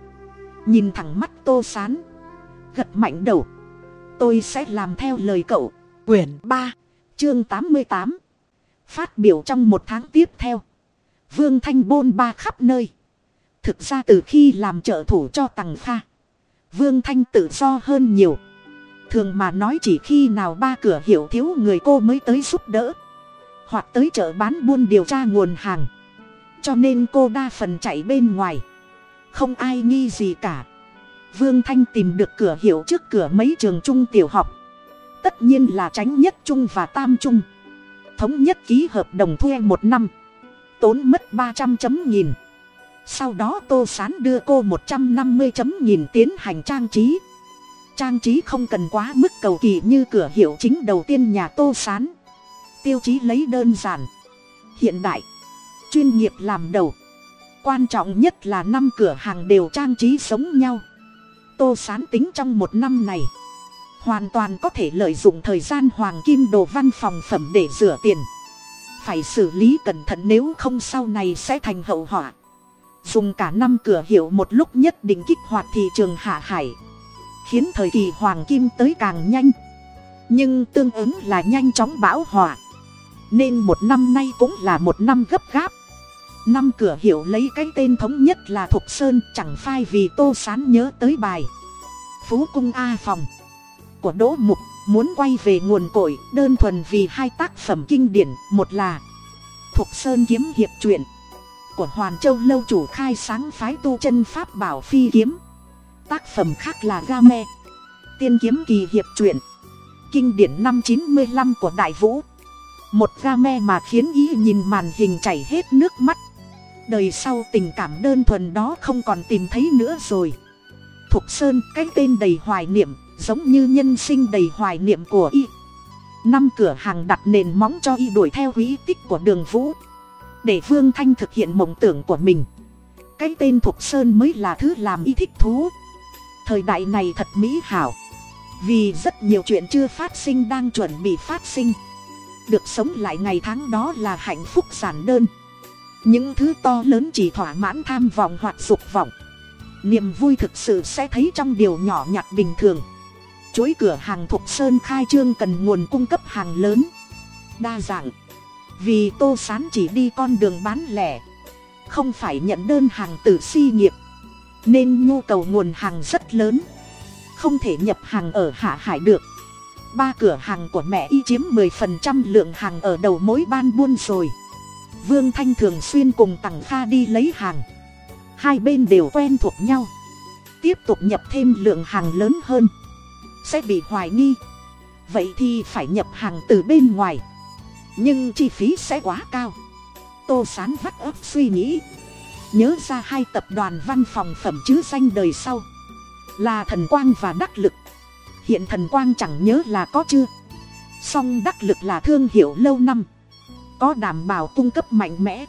Speaker 1: Nhìn thẳng mắt tô sán. Gật mạnh đầu. Tôi sẽ làm theo lời cậu. Quyển ba, chương tám mươi tám. Phát biểu trong một tháng tiếp theo. Vương thanh bôn ba khắp nơi thực ra từ khi làm trợ thủ cho tằng pha vương thanh tự do hơn nhiều. Thường mà nói chỉ khi nào ba cửa hiểu thiếu người cô mới tới giúp đỡ, hoặc tới chợ bán buôn điều tra nguồn hàng. Cho nên cô đa phần chạy bên ngoài, không ai nghi gì cả. Vương thanh tìm được cửa hiệu trước cửa mấy trường trung tiểu học. Tất nhiên là tránh nhất trung và tam trung. Thống nhất ký hợp đồng thuê một năm, tốn mất ba trăm chấm nghìn sau đó tô sán đưa cô một trăm năm mươi chấm nghìn tiến hành trang trí. Trang trí không cần quá mức cầu kỳ như cửa hiệu chính đầu tiên nhà tô sán. Tiêu chí lấy đơn giản, hiện đại, chuyên nghiệp làm đầu. Quan trọng nhất là năm cửa hàng đều trang trí giống nhau. Tô sán tính trong một năm này, hoàn toàn có thể lợi dụng thời gian hoàng kim đồ văn phòng phẩm để rửa tiền. Phải xử lý cẩn thận nếu không sau này sẽ thành hậu họa dùng cả năm cửa hiệu một lúc nhất định kích hoạt thị trường hạ hải. Khiến thời kỳ hoàng kim tới càng nhanh. Nhưng tương ứng là nhanh chóng bão hòa. Nên một năm nay cũng là một năm gấp gáp. Năm cửa hiệu lấy cái tên thống nhất là thục sơn, chẳng phai vì tô sán nhớ tới bài. Phú cung a phòng. Của đỗ mục, muốn quay về nguồn cội, đơn thuần vì hai tác phẩm kinh điển, một là thục sơn kiếm hiệp truyện của hoàn châu lâu chủ khai sáng phái tu chân pháp bảo phi kiếm. Tác phẩm khác là game tiên kiếm kỳ hiệp truyện. Kinh điển năm chín mươi lăm của đại vũ. Một game mà khiến ý nhìn màn hình chảy hết nước mắt. Đời sau tình cảm đơn thuần đó không còn tìm thấy nữa rồi. Thục sơn, cái tên đầy hoài niệm, giống như nhân sinh đầy hoài niệm của y. Năm cửa hàng đặt nền móng cho y đuổi theo quỹ tích của đường vũ để vương thanh thực hiện mộng tưởng của mình. Cái tên thục sơn mới là thứ làm y thích thú. Thời đại này thật mỹ hảo. Vì rất nhiều chuyện chưa phát sinh đang chuẩn bị phát sinh. Được sống lại ngày tháng đó là hạnh phúc giản đơn. Những thứ to lớn chỉ thỏa mãn tham vọng hoặc dục vọng. Niềm vui thực sự sẽ thấy trong điều nhỏ nhặt bình thường. Chuỗi cửa hàng thục sơn khai trương cần nguồn cung cấp hàng lớn. Đa dạng vì tô sán chỉ đi con đường bán lẻ, không phải nhận đơn hàng từ si nghiệp. Nên nhu cầu nguồn hàng rất lớn, không thể nhập hàng ở hạ hải được. Ba cửa hàng của mẹ y chiếm mười phần trăm lượng hàng ở đầu mối ban buôn rồi. Vương thanh thường xuyên cùng tằng kha đi lấy hàng. Hai bên đều quen thuộc nhau. Tiếp tục nhập thêm lượng hàng lớn hơn. Sẽ bị hoài nghi. Vậy thì phải nhập hàng từ bên ngoài nhưng chi phí sẽ quá cao. Tô sán vắt óc suy nghĩ. Nhớ ra hai tập đoàn văn phòng phẩm chứ danh đời sau. Là thần quang và đắc lực. Hiện thần quang chẳng nhớ là có chưa. Song đắc lực là thương hiệu lâu năm. Có đảm bảo cung cấp mạnh mẽ.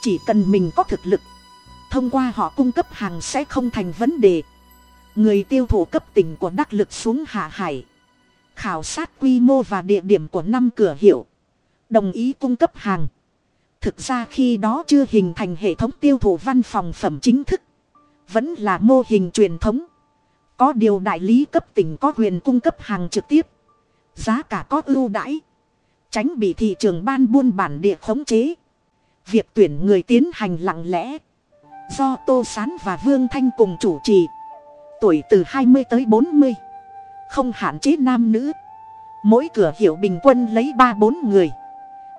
Speaker 1: Chỉ cần mình có thực lực. Thông qua họ cung cấp hàng sẽ không thành vấn đề. Người tiêu thụ cấp tỉnh của đắc lực xuống hạ hải. Khảo sát quy mô và địa điểm của năm cửa hiệu đồng ý cung cấp hàng. Thực ra khi đó chưa hình thành hệ thống tiêu thụ văn phòng phẩm chính thức. Vẫn là mô hình truyền thống. Có điều đại lý cấp tỉnh có quyền cung cấp hàng trực tiếp. Giá cả có ưu đãi. Tránh bị thị trường ban buôn bản địa khống chế. Việc tuyển người tiến hành lặng lẽ. Do tô sán và vương thanh cùng chủ trì. Tuổi từ hai mươi tới bốn mươi. Không hạn chế nam nữ. Mỗi cửa hiệu bình quân lấy ba bốn người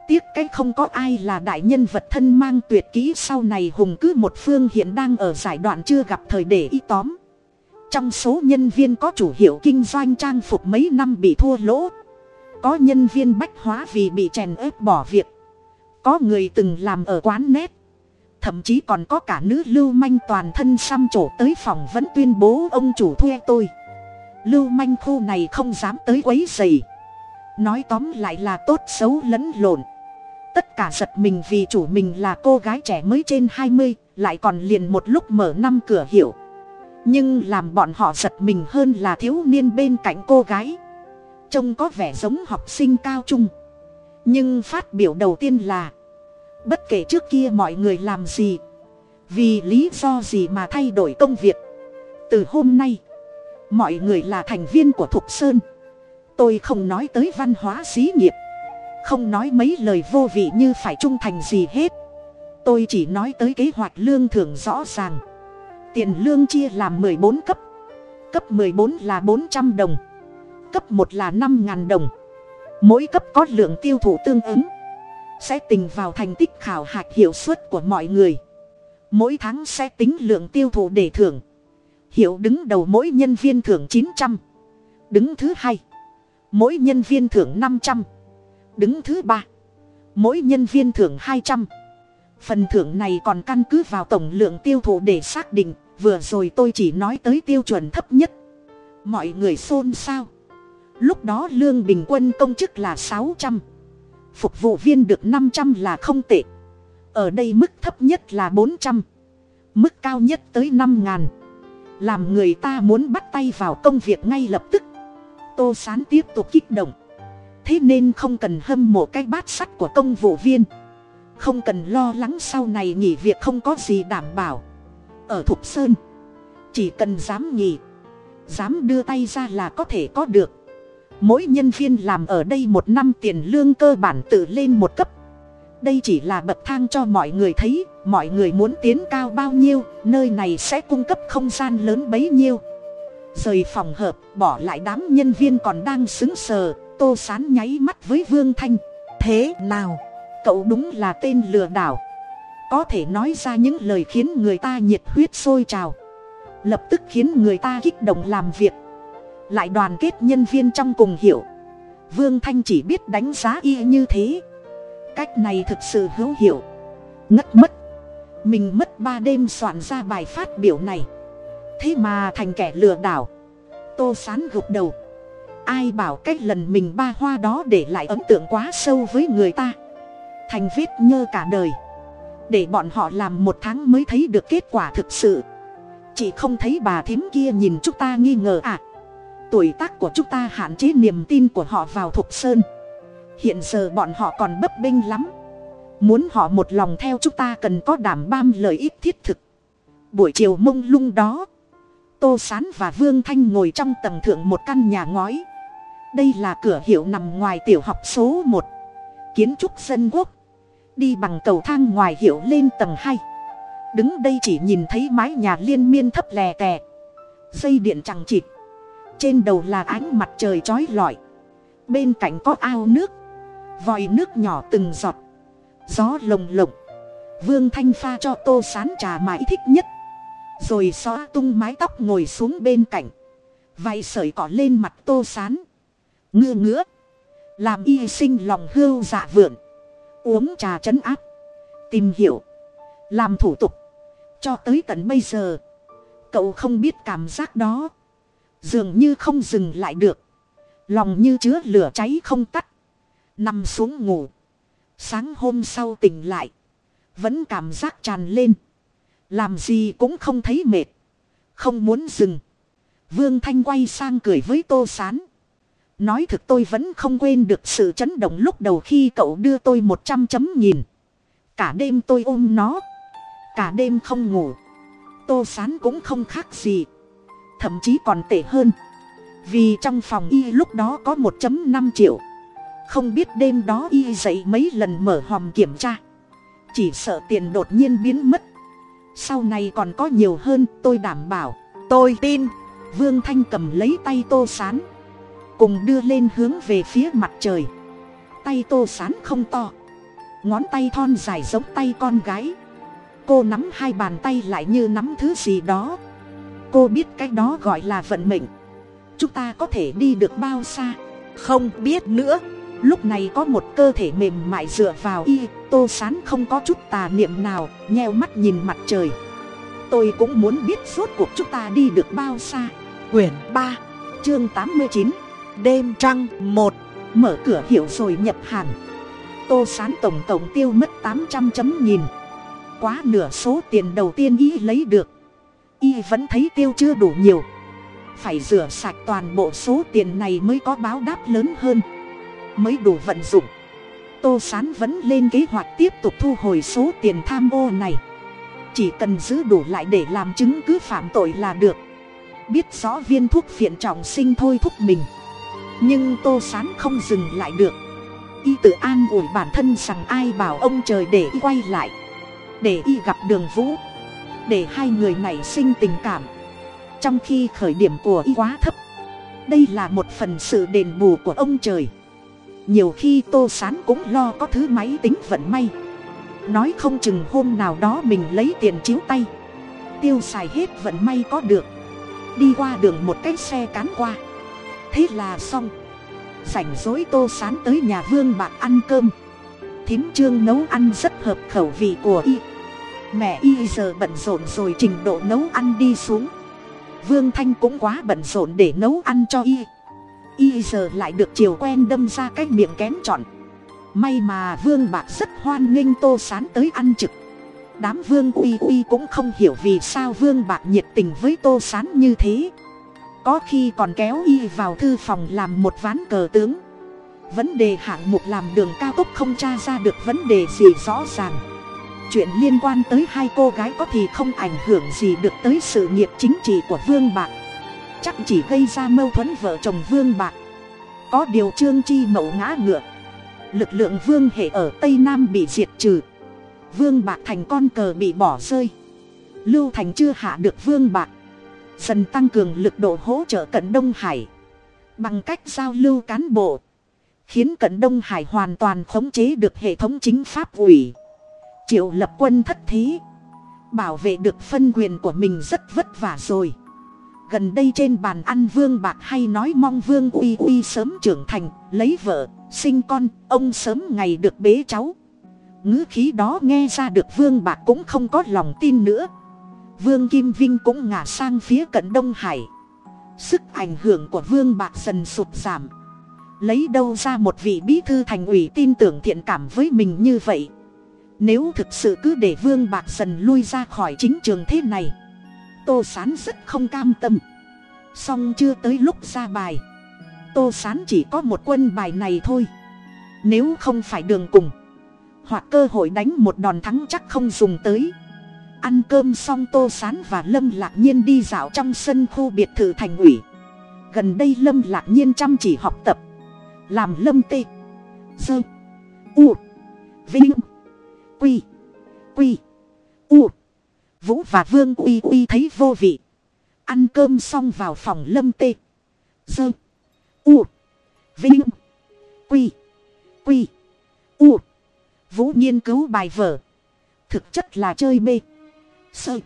Speaker 1: tiếc cái không có ai là đại nhân vật thân mang tuyệt kỹ. Sau này hùng cứ một phương hiện đang ở giải đoạn chưa gặp thời để ý tóm. Trong số nhân viên có chủ hiệu kinh doanh trang phục mấy năm bị thua lỗ. Có nhân viên bách hóa vì bị chèn ép bỏ việc. Có người từng làm ở quán nét. Thậm chí còn có cả nữ lưu manh toàn thân xăm trổ tới phòng vẫn tuyên bố ông chủ thuê tôi. Lưu manh khu này không dám tới quấy dày nói tóm lại là tốt xấu lẫn lộn tất cả giật mình vì chủ mình là cô gái trẻ mới trên hai mươi, lại còn liền một lúc mở năm cửa hiệu. Nhưng làm bọn họ giật mình hơn là thiếu niên bên cạnh cô gái. Trông có vẻ giống học sinh cao trung. Nhưng phát biểu đầu tiên là, bất kể trước kia mọi người làm gì, vì lý do gì mà thay đổi công việc, từ hôm nay, mọi người là thành viên của thục sơn. Tôi không nói tới văn hóa xí nghiệp không nói mấy lời vô vị như phải trung thành gì hết. Tôi chỉ nói tới kế hoạch lương thưởng rõ ràng. Tiền lương chia làm mười bốn cấp. Cấp mười bốn là bốn trăm đồng. Cấp một là năm ngàn đồng. Mỗi cấp có lượng tiêu thụ tương ứng. Sẽ tình vào thành tích khảo hạch hiệu suất của mọi người. Mỗi tháng sẽ tính lượng tiêu thụ để thưởng. Hiệu đứng đầu mỗi nhân viên thưởng chín trăm. Đứng thứ hai. Mỗi nhân viên thưởng năm trăm đứng thứ ba. Mỗi nhân viên thưởng hai trăm. Phần thưởng này còn căn cứ vào tổng lượng tiêu thụ để xác định, vừa rồi tôi chỉ nói tới tiêu chuẩn thấp nhất. Mọi người xôn xao. Lúc đó lương bình quân công chức là sáu trăm. Phục vụ viên được năm trăm là không tệ. Ở đây mức thấp nhất là bốn trăm. Mức cao nhất tới năm ngàn. Làm người ta muốn bắt tay vào công việc ngay lập tức. Tô sán tiếp tục kích động thế nên không cần hâm mộ cái bát sắt của công vụ viên. Không cần lo lắng sau này nghỉ việc không có gì đảm bảo. Ở thục sơn, chỉ cần dám nghỉ, dám đưa tay ra là có thể có được. Mỗi nhân viên làm ở đây một năm tiền lương cơ bản tự lên một cấp. Đây chỉ là bậc thang cho mọi người thấy, mọi người muốn tiến cao bao nhiêu, nơi này sẽ cung cấp không gian lớn bấy nhiêu. Rời phòng hợp, bỏ lại đám nhân viên còn đang xứng sờ tô sán nháy mắt với vương thanh. Thế nào? Cậu đúng là tên lừa đảo. Có thể nói ra những lời khiến người ta nhiệt huyết sôi trào. Lập tức khiến người ta kích động làm việc. Lại đoàn kết nhân viên trong cùng hiểu vương thanh chỉ biết đánh giá y như thế. Cách này thực sự hữu hiệu. Ngất mất. Mình mất ba đêm soạn ra bài phát biểu này. Thế mà thành kẻ lừa đảo. Tô sán gục đầu ai bảo cách lần mình ba hoa đó để lại ấn tượng quá sâu với người ta. Thành vết nhơ cả đời. Để bọn họ làm một tháng mới thấy được kết quả thực sự. Chị không thấy bà thím kia nhìn chúng ta nghi ngờ à. Tuổi tác của chúng ta hạn chế niềm tin của họ vào thục sơn. Hiện giờ bọn họ còn bấp bênh lắm. Muốn họ một lòng theo chúng ta cần có đảm bam lợi ích thiết thực. Buổi chiều mông lung đó, tô s á n và vương thanh ngồi trong tầng thượng một căn nhà ngói đây là cửa hiệu nằm ngoài tiểu học số một. Kiến trúc dân quốc. Đi bằng cầu thang ngoài hiệu lên tầng hai. Đứng đây chỉ nhìn thấy mái nhà liên miên thấp lè tè. Dây điện chẳng chịt. Trên đầu là ánh mặt trời trói lọi. Bên cạnh có ao nước. Vòi nước nhỏ từng giọt. Gió lồng lộng. Vương thanh pha cho tô sán trà mãi thích nhất. Rồi xóa tung mái tóc ngồi xuống bên cạnh. Vài sợi cỏ lên mặt tô sán ngư ngứa. Làm y sinh lòng hưu dạ vượn uống trà trấn áp. Tìm hiểu. Làm thủ tục. Cho tới tận bây giờ. Cậu không biết cảm giác đó. Dường như không dừng lại được. Lòng như chứa lửa cháy không tắt. Nằm xuống ngủ. Sáng hôm sau tỉnh lại. Vẫn cảm giác tràn lên. Làm gì cũng không thấy mệt. Không muốn dừng. Vương thanh quay sang cười với tô s á n nói thực tôi vẫn không quên được sự chấn động lúc đầu khi cậu đưa tôi một trăm chấm nhìn cả đêm tôi ôm nó. Cả đêm không ngủ. Tô sán cũng không khác gì. Thậm chí còn tệ hơn. Vì trong phòng y lúc đó có một chấm năm triệu. Không biết đêm đó y dậy mấy lần mở hòm kiểm tra. Chỉ sợ tiền đột nhiên biến mất. Sau này còn có nhiều hơn, tôi đảm bảo. Tôi tin. Vương thanh cầm lấy tay tô sán cùng đưa lên hướng về phía mặt trời. Tay tô sán không to. Ngón tay thon dài giống tay con gái. Cô nắm hai bàn tay lại như nắm thứ gì đó. Cô biết cái đó gọi là vận mệnh. Chúng ta có thể đi được bao xa? Không biết nữa. Lúc này có một cơ thể mềm mại dựa vào y, tô sán không có chút tà niệm nào, nheo mắt nhìn mặt trời. Tôi cũng muốn biết suốt cuộc chúng ta đi được bao xa? Quyển ba, chương tám mươi chín đêm trăng một, mở cửa hiệu rồi nhập hàng. Tô sán tổng tổng tiêu mất tám trăm chấm nghìn. Quá nửa số tiền đầu tiên y lấy được. Y vẫn thấy tiêu chưa đủ nhiều. Phải rửa sạch toàn bộ số tiền này mới có báo đáp lớn hơn. Mới đủ vận dụng. Tô sán vẫn lên kế hoạch tiếp tục thu hồi số tiền tham ô này. Chỉ cần giữ đủ lại để làm chứng cứ phạm tội là được. Biết rõ viên thuốc phiện trọng sinh thôi thúc mình nhưng tô sán không dừng lại được. Y tự an ủi bản thân rằng ai bảo ông trời để y quay lại, để y gặp đường vũ, để hai người này sinh tình cảm. Trong khi khởi điểm của y quá thấp, đây là một phần sự đền bù của ông trời. Nhiều khi tô sán cũng lo có thứ máy tính vận may. Nói không chừng hôm nào đó mình lấy tiền chiếu tay, tiêu xài hết vận may có được, đi qua đường một cái xe cán qua thế là xong. Rảnh rỗi tô sán tới nhà vương bạc ăn cơm. Thím trương nấu ăn rất hợp khẩu vị của y. Mẹ y giờ bận rộn rồi trình độ nấu ăn đi xuống. Vương thanh cũng quá bận rộn để nấu ăn cho y. Y giờ lại được chiều quen đâm ra cái miệng kém chọn. May mà vương bạc rất hoan nghênh tô sán tới ăn trực. Đám vương uy uy cũng không hiểu vì sao vương bạc nhiệt tình với tô sán như thế có khi còn kéo y vào thư phòng làm một ván cờ tướng. Vấn đề hạng mục làm đường cao tốc không tra ra được vấn đề gì rõ ràng. Chuyện liên quan tới hai cô gái có thì không ảnh hưởng gì được tới sự nghiệp chính trị của vương bạc. Chắc chỉ gây ra mâu thuẫn vợ chồng vương bạc. Có điều trương chi mậu ngã ngựa. Lực lượng vương hệ ở tây nam bị diệt trừ. Vương bạc thành con cờ bị bỏ rơi. Lưu thành chưa hạ được vương bạc dần tăng cường lực độ hỗ trợ cận đông hải. Bằng cách giao lưu cán bộ, khiến cận đông hải hoàn toàn khống chế được hệ thống chính pháp ủy. Triệu lập quân thất thí, bảo vệ được phân quyền của mình rất vất vả rồi. Gần đây trên bàn ăn vương bạc hay nói mong vương uy uy sớm trưởng thành, lấy vợ, sinh con, ông sớm ngày được bế cháu. Ngữ khí đó nghe ra được vương bạc cũng không có lòng tin nữa vương kim vinh cũng ngả sang phía cận đông hải. Sức ảnh hưởng của vương bạc dần sụt giảm. Lấy đâu ra một vị bí thư thành ủy tin tưởng thiện cảm với mình như vậy? Nếu thực sự cứ để vương bạc dần lui ra khỏi chính trường thế này, tô sán rất không cam tâm. Song chưa tới lúc ra bài, tô sán chỉ có một quân bài này thôi. Nếu không phải đường cùng, hoặc cơ hội đánh một đòn thắng chắc không dùng tới ăn cơm xong tô sán và lâm lạc nhiên đi dạo trong sân khu biệt thự thành ủy. Gần đây lâm lạc nhiên chăm chỉ học tập. Làm lâm tê. Dơ. U. Vinh. Quy. Quy. U. Vũ và vương uy uy thấy vô vị. Ăn cơm xong vào phòng lâm tê. Dơ. U. Vinh. Quy. Quy. U. Vũ nghiên cứu bài vở. Thực chất là chơi bê sơ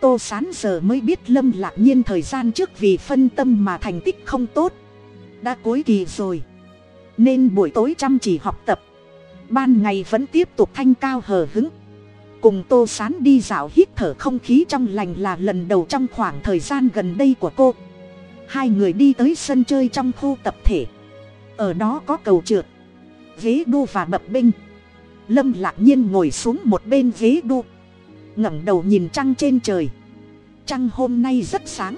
Speaker 1: tô sán giờ mới biết lâm lạc nhiên thời gian trước vì phân tâm mà thành tích không tốt. Đã cuối kỳ rồi. Nên buổi tối chăm chỉ học tập. Ban ngày vẫn tiếp tục thanh cao hờ hứng. Cùng tô sán đi dạo hít thở không khí trong lành là lần đầu trong khoảng thời gian gần đây của cô. Hai người đi tới sân chơi trong khu tập thể. Ở đó có cầu trượt, ghế đu và bập binh lâm lạc nhiên ngồi xuống một bên ghế đu ngẩng đầu nhìn trăng trên trời. Trăng hôm nay rất sáng.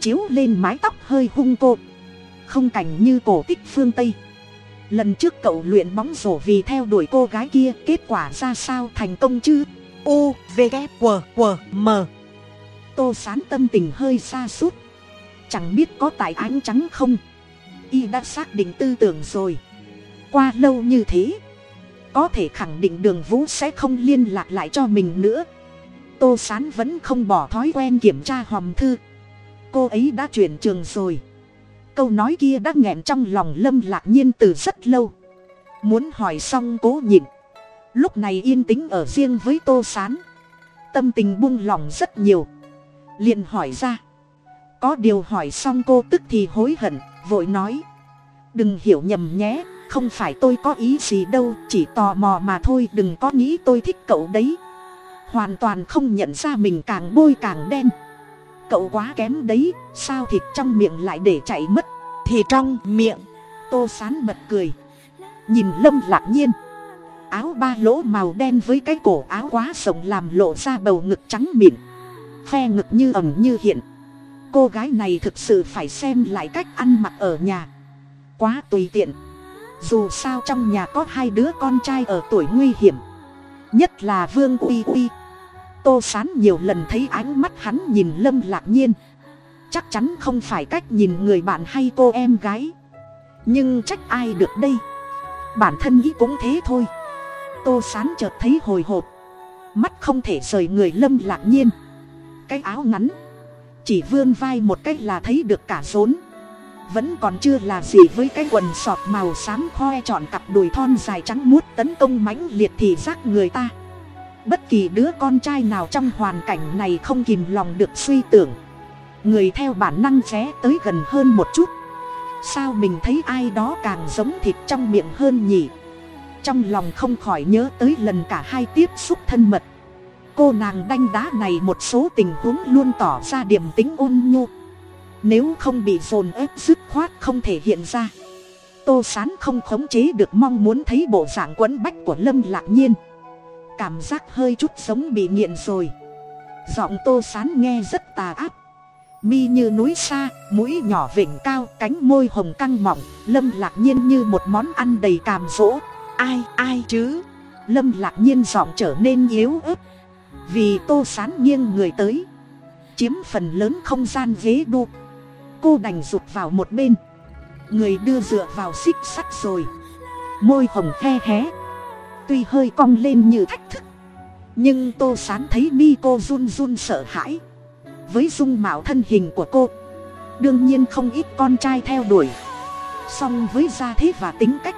Speaker 1: Chiếu lên mái tóc hơi hung cô. Không cảnh như cổ tích phương tây. Lần trước cậu luyện bóng rổ vì theo đuổi cô gái kia, kết quả ra sao thành công chứ? U, v, g q q m. Tô sán tâm tình hơi xa suốt chẳng biết có tại ánh trắng không? Y đã xác định tư tưởng rồi. Qua lâu như thế có thể khẳng định đường vũ sẽ không liên lạc lại cho mình nữa. Tô sán vẫn không bỏ thói quen kiểm tra hòm thư. Cô ấy đã chuyển trường rồi. Câu nói kia đã nghẹn trong lòng lâm lạc nhiên từ rất lâu. Muốn hỏi xong cố nhịn. Lúc này yên tĩnh ở riêng với tô s á n tâm tình buông lỏng rất nhiều. Liền hỏi ra. Có điều hỏi xong cô tức thì hối hận, vội nói. Đừng hiểu nhầm nhé không phải tôi có ý gì đâu, chỉ tò mò mà thôi, đừng có nghĩ tôi thích cậu đấy. Hoàn toàn không nhận ra mình càng bôi càng đen. Cậu quá kém đấy, sao thịt trong miệng lại để chạy mất?
Speaker 2: Thì trong miệng,
Speaker 1: tô sán bật cười. Nhìn lâm lạc nhiên. Áo ba lỗ màu đen với cái cổ áo quá rộng làm lộ ra bầu ngực trắng mịn. Phe ngực như ẩm như hiện. Cô gái này thực sự phải xem lại cách ăn mặc ở nhà. Quá tùy tiện dù sao trong nhà có hai đứa con trai ở tuổi nguy hiểm. Nhất là vương uy uy. Tô sán nhiều lần thấy ánh mắt hắn nhìn lâm lạc nhiên. Chắc chắn không phải cách nhìn người bạn hay cô em gái. Nhưng trách ai được đây? Bản thân nghĩ cũng thế thôi. Tô sán chợt thấy hồi hộp. Mắt không thể rời người lâm lạc nhiên. Cái áo ngắn. Chỉ vươn vai một cách là thấy được cả rốn vẫn còn chưa là gì với cái quần sọt màu xám khoe chọn cặp đùi thon dài trắng muốt tấn công mãnh liệt thì giác người ta. Bất kỳ đứa con trai nào trong hoàn cảnh này không kìm lòng được suy tưởng. Người theo bản năng ré tới gần hơn một chút. Sao mình thấy ai đó càng giống thịt trong miệng hơn nhỉ? Trong lòng không khỏi nhớ tới lần cả hai tiếp xúc thân mật. Cô nàng đanh đá này một số tình huống luôn tỏ ra điểm tính ôn nhu nếu không bị dồn ép dứt khoát không thể hiện ra. Tô sán không khống chế được mong muốn thấy bộ dạng quấn bách của lâm lạc nhiên. Cảm giác hơi chút giống bị nghiện rồi. Giọng tô sán nghe rất tà áp mi như núi xa, mũi nhỏ vịnh cao, cánh môi hồng căng mỏng. Lâm lạc nhiên như một món ăn đầy càm rỗ ai ai chứ? Lâm lạc nhiên giọng trở nên yếu ớt. Vì tô sán nghiêng người tới. Chiếm phần lớn không gian ghế đu cô đành rụt vào một bên. Người đưa dựa vào xích sắt rồi. Môi hồng khe hé. Tuy hơi cong lên như thách thức. Nhưng tô sán thấy mi cô run run sợ hãi. Với dung mạo thân hình của cô, đương nhiên không ít con trai theo đuổi. Song với gia thế và tính cách,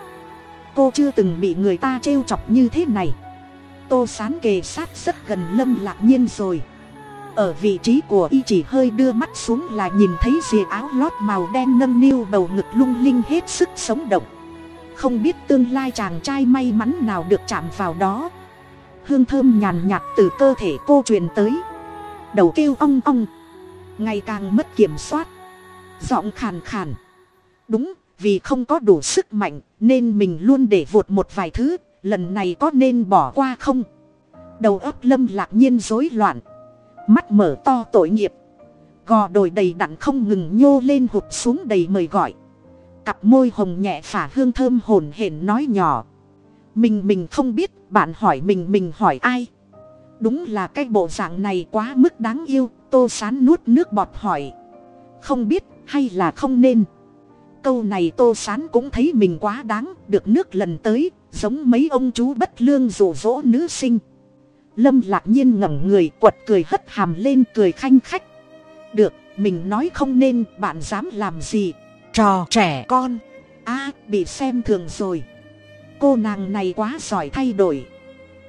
Speaker 1: cô chưa từng bị người ta trêu chọc như thế này. Tô sán kề sát rất gần lâm lạc nhiên rồi ở vị trí của y chỉ hơi đưa mắt xuống là nhìn thấy rìa áo lót màu đen nâng niu bầu ngực lung linh hết sức sống động. Không biết tương lai chàng trai may mắn nào được chạm vào đó. Hương thơm nhàn nhạt từ cơ thể cô truyền tới. Đầu kêu ong ong. Ngày càng mất kiểm soát. Giọng khàn khàn. Đúng, vì không có đủ sức mạnh, nên mình luôn để vụt một vài thứ, lần này có nên bỏ qua không? Đầu óc lâm lạc nhiên rối loạn mắt mở to tội nghiệp. Gò đồi đầy đặn không ngừng nhô lên hụt xuống đầy mời gọi. Cặp môi hồng nhẹ phả hương thơm hồn hển nói nhỏ. Mình mình không biết, bạn hỏi mình mình hỏi ai? Đúng là cái bộ dạng này quá mức đáng yêu, tô sán nuốt nước bọt hỏi. Không biết, hay là không nên? Câu này tô sán cũng thấy mình quá đáng, được nước lần tới, giống mấy ông chú bất lương rủ rỗ nữ sinh lâm lạc nhiên ngẩng người, quật cười hất hàm lên cười khanh khách. Được, mình nói không nên, bạn dám làm gì?
Speaker 2: Trò trẻ con.
Speaker 1: A, bị xem thường rồi. Cô nàng này quá giỏi thay đổi.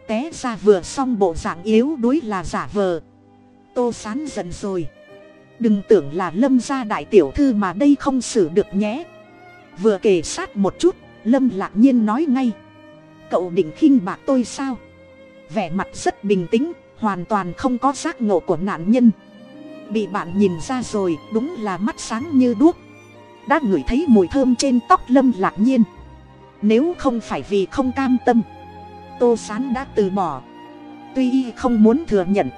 Speaker 1: Té ra vừa xong bộ dạng yếu đuối là giả vờ. Tô sán giận rồi. Đừng tưởng là lâm gia đại tiểu thư mà đây không xử được nhé. Vừa kể sát một chút, lâm lạc nhiên nói ngay. Cậu định khinh bạc tôi sao? Vẻ mặt rất bình tĩnh, hoàn toàn không có giác ngộ của nạn nhân. Bị bạn nhìn ra rồi, đúng là mắt sáng như đuốc. Đã ngửi thấy mùi thơm trên tóc lâm lạc nhiên. Nếu không phải vì không cam tâm, tô sán đã từ bỏ. Tuy không muốn thừa nhận,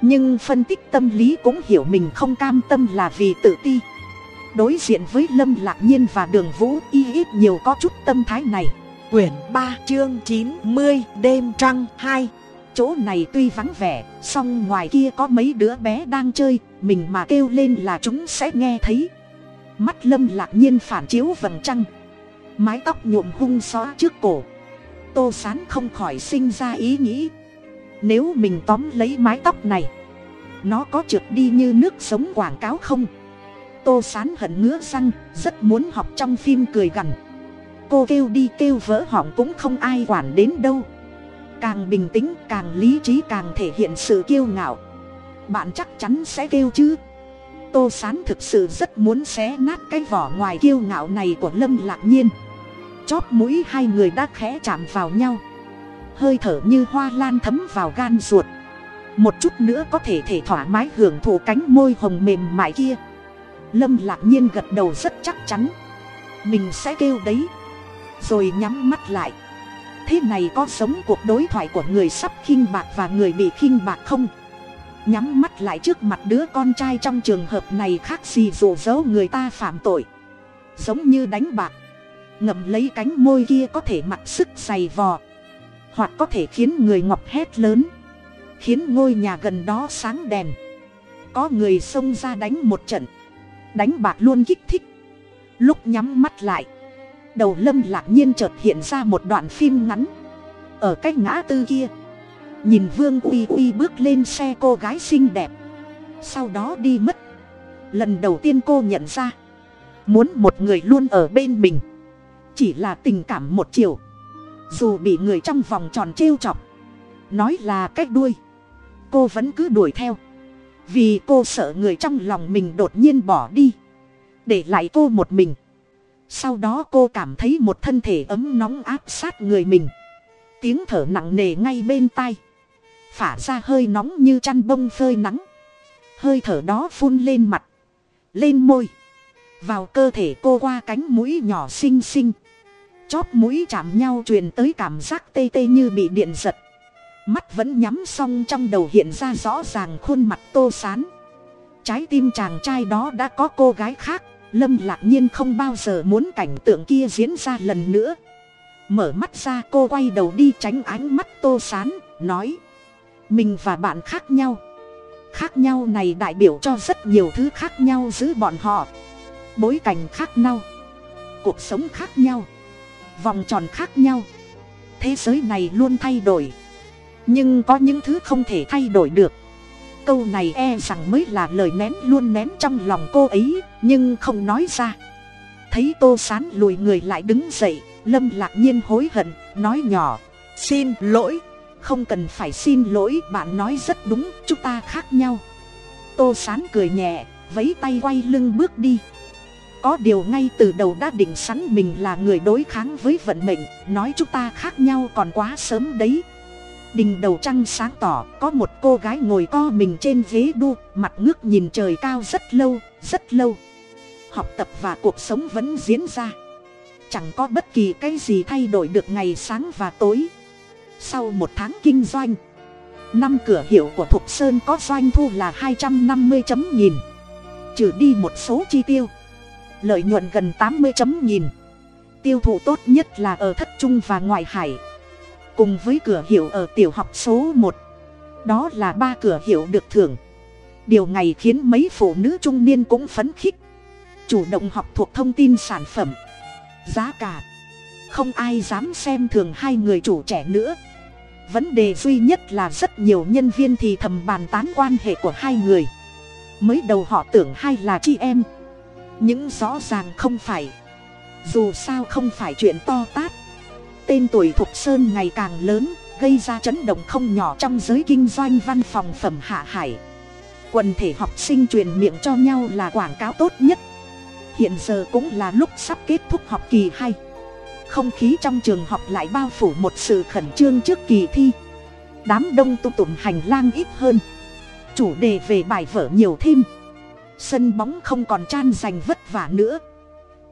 Speaker 1: nhưng phân tích tâm lý cũng hiểu mình không cam tâm là vì tự ti. Đối diện với lâm lạc nhiên và đường vũ, y ít nhiều có chút tâm thái này
Speaker 2: quyển ba chương chín mươi, đêm trăng hai.
Speaker 1: Chỗ này tuy vắng vẻ, song ngoài kia có mấy đứa bé đang chơi, mình mà kêu lên là chúng sẽ nghe thấy. Mắt lâm lạc nhiên phản chiếu vầng trăng. Mái tóc nhuộm hung xóa trước cổ. Tô sán không khỏi sinh ra ý nghĩ. Nếu mình tóm lấy mái tóc này, nó có trượt đi như nước sống quảng cáo không? Tô sán hận ngứa răng, rất muốn học trong phim cười gần cô kêu đi kêu vỡ họng cũng không ai quản đến đâu. Càng bình tĩnh, càng lý trí, càng thể hiện sự kiêu ngạo. Bạn chắc chắn sẽ kêu chứ? Tô sán thực sự rất muốn xé nát cái vỏ ngoài kiêu ngạo này của lâm lạc nhiên. Chóp mũi hai người đã khẽ chạm vào nhau. Hơi thở như hoa lan thấm vào gan ruột. Một chút nữa có thể thể thoải mái hưởng thụ cánh môi hồng mềm mại kia. Lâm lạc nhiên gật đầu rất chắc chắn. Mình sẽ kêu đấy rồi nhắm mắt lại. Thế này có sống cuộc đối thoại của người sắp khinh bạc và người bị khinh bạc không? Nhắm mắt lại trước mặt đứa con trai trong trường hợp này khác gì rủ dấu người ta phạm tội. Giống như đánh bạc. Ngậm lấy cánh môi kia có thể mặc sức dày vò. Hoặc có thể khiến người ngọc hét lớn. Khiến ngôi nhà gần đó sáng đèn. Có người xông ra đánh một trận. Đánh bạc luôn kích thích. Lúc nhắm mắt lại đầu lâm lạc nhiên chợt hiện ra một đoạn phim ngắn. Ở cái ngã tư kia, nhìn vương uy uy bước lên xe cô gái xinh đẹp. Sau đó đi mất. Lần đầu tiên cô nhận ra, muốn một người luôn ở bên mình, chỉ là tình cảm một chiều. Dù bị người trong vòng tròn trêu chọc, nói là cách đuôi, cô vẫn cứ đuổi theo. Vì cô sợ người trong lòng mình đột nhiên bỏ đi, để lại cô một mình sau đó cô cảm thấy một thân thể ấm nóng áp sát người mình. Tiếng thở nặng nề ngay bên tai. Phả ra hơi nóng như chăn bông phơi nắng. Hơi thở đó phun lên mặt. Lên môi. Vào cơ thể cô qua cánh mũi nhỏ xinh xinh. Chóp mũi chạm nhau truyền tới cảm giác tê tê như bị điện giật. Mắt vẫn nhắm xong trong đầu hiện ra rõ ràng khuôn mặt tô sán. Trái tim chàng trai đó đã có cô gái khác lâm lạc nhiên không bao giờ muốn cảnh tượng kia diễn ra lần nữa. Mở mắt ra, cô quay đầu đi tránh ánh mắt tô sán, nói, mình và bạn khác nhau. Khác nhau này đại biểu cho rất nhiều thứ khác nhau giữa bọn họ. Bối cảnh khác nhau, cuộc sống khác nhau, vòng tròn khác nhau. Thế giới này luôn thay đổi. Nhưng có những thứ không thể thay đổi được câu này e rằng mới là lời nén luôn nén trong lòng cô ấy, nhưng không nói ra. Thấy tô sán lùi người lại đứng dậy, lâm lạc nhiên hối hận, nói nhỏ, xin lỗi, không cần phải xin lỗi, bạn nói rất đúng, chúng ta khác nhau. Tô sán cười nhẹ vấy tay quay lưng bước đi. Có điều ngay từ đầu đã định sẵn mình là người đối kháng với vận mệnh, nói chúng ta khác nhau còn quá sớm đấy đình đầu trăng sáng tỏ, có một cô gái ngồi co mình trên ghế đu, mặt ngước nhìn trời cao rất lâu rất lâu. Học tập và cuộc sống vẫn diễn ra. Chẳng có bất kỳ cái gì thay đổi được ngày sáng và tối. Sau một tháng kinh doanh, năm cửa hiệu của thục sơn có doanh thu là hai trăm năm mươi chấm nghìn. Trừ đi một số chi tiêu, lợi nhuận gần tám mươi chấm nghìn. Tiêu thụ tốt nhất là ở thất trung và ngoại hải cùng với cửa hiệu ở tiểu học số một. Đó là ba cửa hiệu được thưởng. Điều này khiến mấy phụ nữ trung niên cũng phấn khích. Chủ động học thuộc thông tin sản phẩm. Giá cả. Không ai dám xem thường hai người chủ trẻ nữa. Vấn đề duy nhất là rất nhiều nhân viên thì thầm bàn tán quan hệ của hai người. Mới đầu họ tưởng hai là chị em. Nhưng rõ ràng không phải. Dù sao không phải chuyện to tát tên tuổi thục sơn ngày càng lớn, gây ra chấn động không nhỏ trong giới kinh doanh văn phòng phẩm hạ hải. Quần thể học sinh truyền miệng cho nhau là quảng cáo tốt nhất. Hiện giờ cũng là lúc sắp kết thúc học kỳ hai. Không khí trong trường học lại bao phủ một sự khẩn trương trước kỳ thi. Đám đông tụ tụm hành lang ít hơn. Chủ đề về bài vở nhiều thêm. Sân bóng không còn chan giành vất vả nữa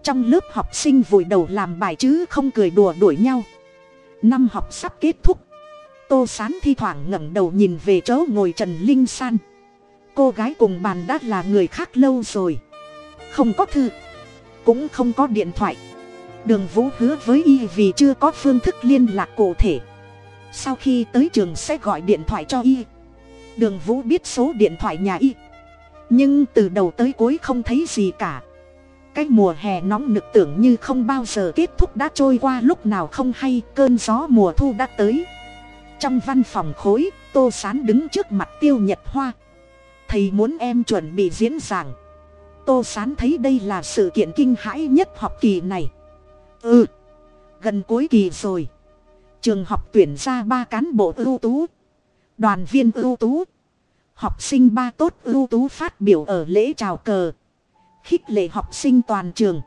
Speaker 1: trong lớp học sinh vùi đầu làm bài chứ không cười đùa đuổi nhau. Năm học sắp kết thúc. Tô sán thi thoảng ngẩng đầu nhìn về chỗ ngồi trần linh san. Cô gái cùng bàn đã là người khác lâu rồi. Không có thư, cũng không có điện thoại. Đường vũ hứa với y vì chưa có phương thức liên lạc cụ thể. Sau khi tới trường sẽ gọi điện thoại cho y. Đường vũ biết số điện thoại nhà y. Nhưng từ đầu tới cuối không thấy gì cả cái mùa hè nóng nực tưởng như không bao giờ kết thúc đã trôi qua lúc nào không hay, cơn gió mùa thu đã tới. Trong văn phòng khối, tô sán đứng trước mặt tiêu nhật hoa. Thầy muốn em chuẩn bị diễn giảng. Tô sán thấy đây là sự kiện kinh hãi nhất học kỳ này. Ừ gần cuối kỳ rồi. Trường học tuyển ra ba cán bộ ưu tú. Đoàn viên ưu tú. Học sinh ba tốt ưu tú phát biểu ở lễ chào cờ khích lệ học sinh toàn trường.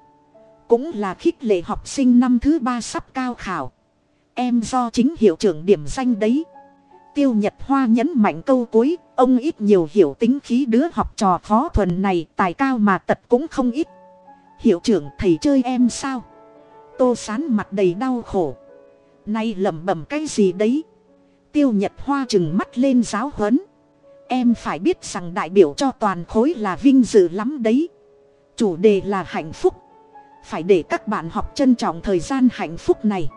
Speaker 1: Cũng là khích lệ học sinh năm thứ ba sắp cao khảo. Em do chính hiệu trưởng điểm danh đấy. Tiêu nhật hoa nhấn mạnh câu cuối, ông ít nhiều hiểu tính khí đứa học trò phó thuần này, tài cao mà tật cũng không ít. Hiệu trưởng, thầy chơi em sao? Tô sán mặt đầy đau khổ. Nay lẩm bẩm cái gì đấy? Tiêu nhật hoa chừng mắt lên giáo huấn. Em phải biết rằng đại biểu cho toàn khối là vinh dự lắm đấy chủ đề là hạnh phúc. Phải để các bạn học trân trọng thời gian hạnh phúc này.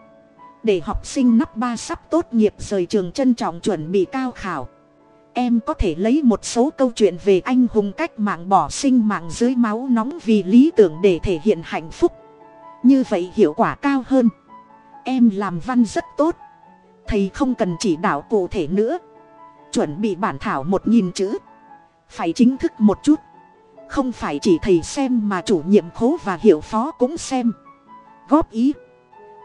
Speaker 1: Để học sinh nắp ba sắp tốt nghiệp rời trường trân trọng chuẩn bị cao khảo. Em có thể lấy một số câu chuyện về anh hùng cách mạng bỏ sinh mạng dưới máu nóng vì lý tưởng để thể hiện hạnh phúc. Như vậy hiệu quả cao hơn. Em làm văn rất tốt. Thầy không cần chỉ đạo cụ thể nữa. Chuẩn bị bản thảo một nghìn chữ. Phải chính thức một chút không phải chỉ thầy xem mà chủ nhiệm khố và hiệu phó cũng xem. Góp ý.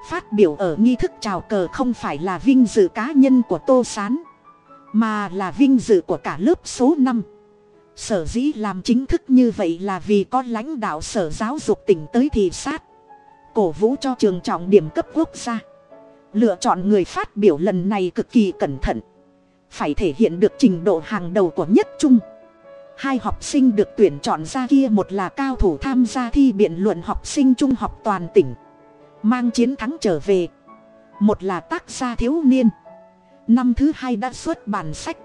Speaker 1: Phát biểu ở nghi thức chào cờ không phải là vinh dự cá nhân của tô s á n mà là vinh dự của cả lớp số năm. Sở dĩ làm chính thức như vậy là vì có lãnh đạo sở giáo dục tỉnh tới thị sát. Cổ vũ cho trường trọng điểm cấp quốc gia. Lựa chọn người phát biểu lần này cực kỳ cẩn thận. Phải thể hiện được trình độ hàng đầu của nhất trung hai học sinh được tuyển chọn ra kia, một là cao thủ tham gia thi biện luận học sinh trung học toàn tỉnh, mang chiến thắng trở về. Một là tác gia thiếu niên. Năm thứ hai đã xuất bản sách,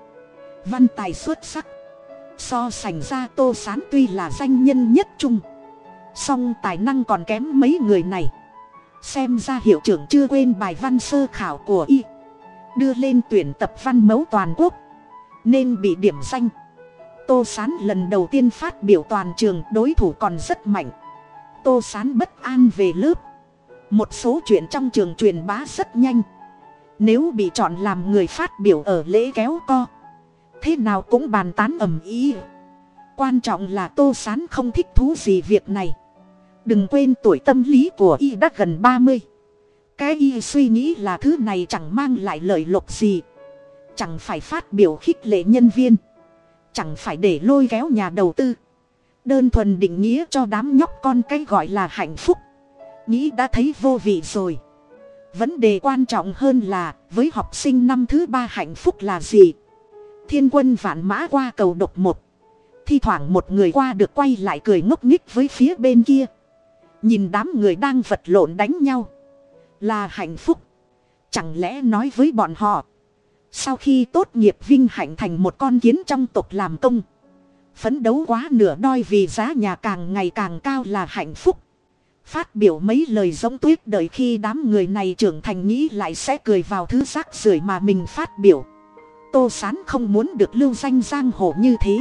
Speaker 1: văn tài xuất sắc. So sánh ra tô sán tuy là danh nhân nhất trung, song tài năng còn kém mấy người này. Xem ra hiệu trưởng chưa quên bài văn sơ khảo của y, đưa lên tuyển tập văn mẫu toàn quốc, nên bị điểm danh tô sán lần đầu tiên phát biểu toàn trường đối thủ còn rất mạnh. Tô sán bất an về lớp. Một số chuyện trong trường truyền bá rất nhanh. Nếu bị chọn làm người phát biểu ở lễ kéo co, thế nào cũng bàn tán ầm ý. Quan trọng là tô s á n không thích thú gì việc này. Đừng quên tuổi tâm lý của y đã gần ba mươi. Cái y suy nghĩ là thứ này chẳng mang lại lợi lộc gì. Chẳng phải phát biểu khích lệ nhân viên chẳng phải để lôi kéo nhà đầu tư. Đơn thuần định nghĩa cho đám nhóc con cái gọi là hạnh phúc. Nghĩ đã thấy vô vị rồi. Vấn đề quan trọng hơn là, với học sinh năm thứ ba hạnh phúc là gì? Thiên quân vạn mã qua cầu độc một. Thi thoảng một người qua được quay lại cười ngốc nghích với phía bên kia. Nhìn đám người đang vật lộn đánh nhau. Là hạnh phúc. Chẳng lẽ nói với bọn họ sau khi tốt nghiệp vinh hạnh thành một con kiến trong tộc làm công. Phấn đấu quá nửa đôi vì giá nhà càng ngày càng cao là hạnh phúc. Phát biểu mấy lời giống tuyết đợi khi đám người này trưởng thành nghĩ lại sẽ cười vào thứ rác rưởi mà mình phát biểu. Tô sán không muốn được lưu danh giang hồ như thế.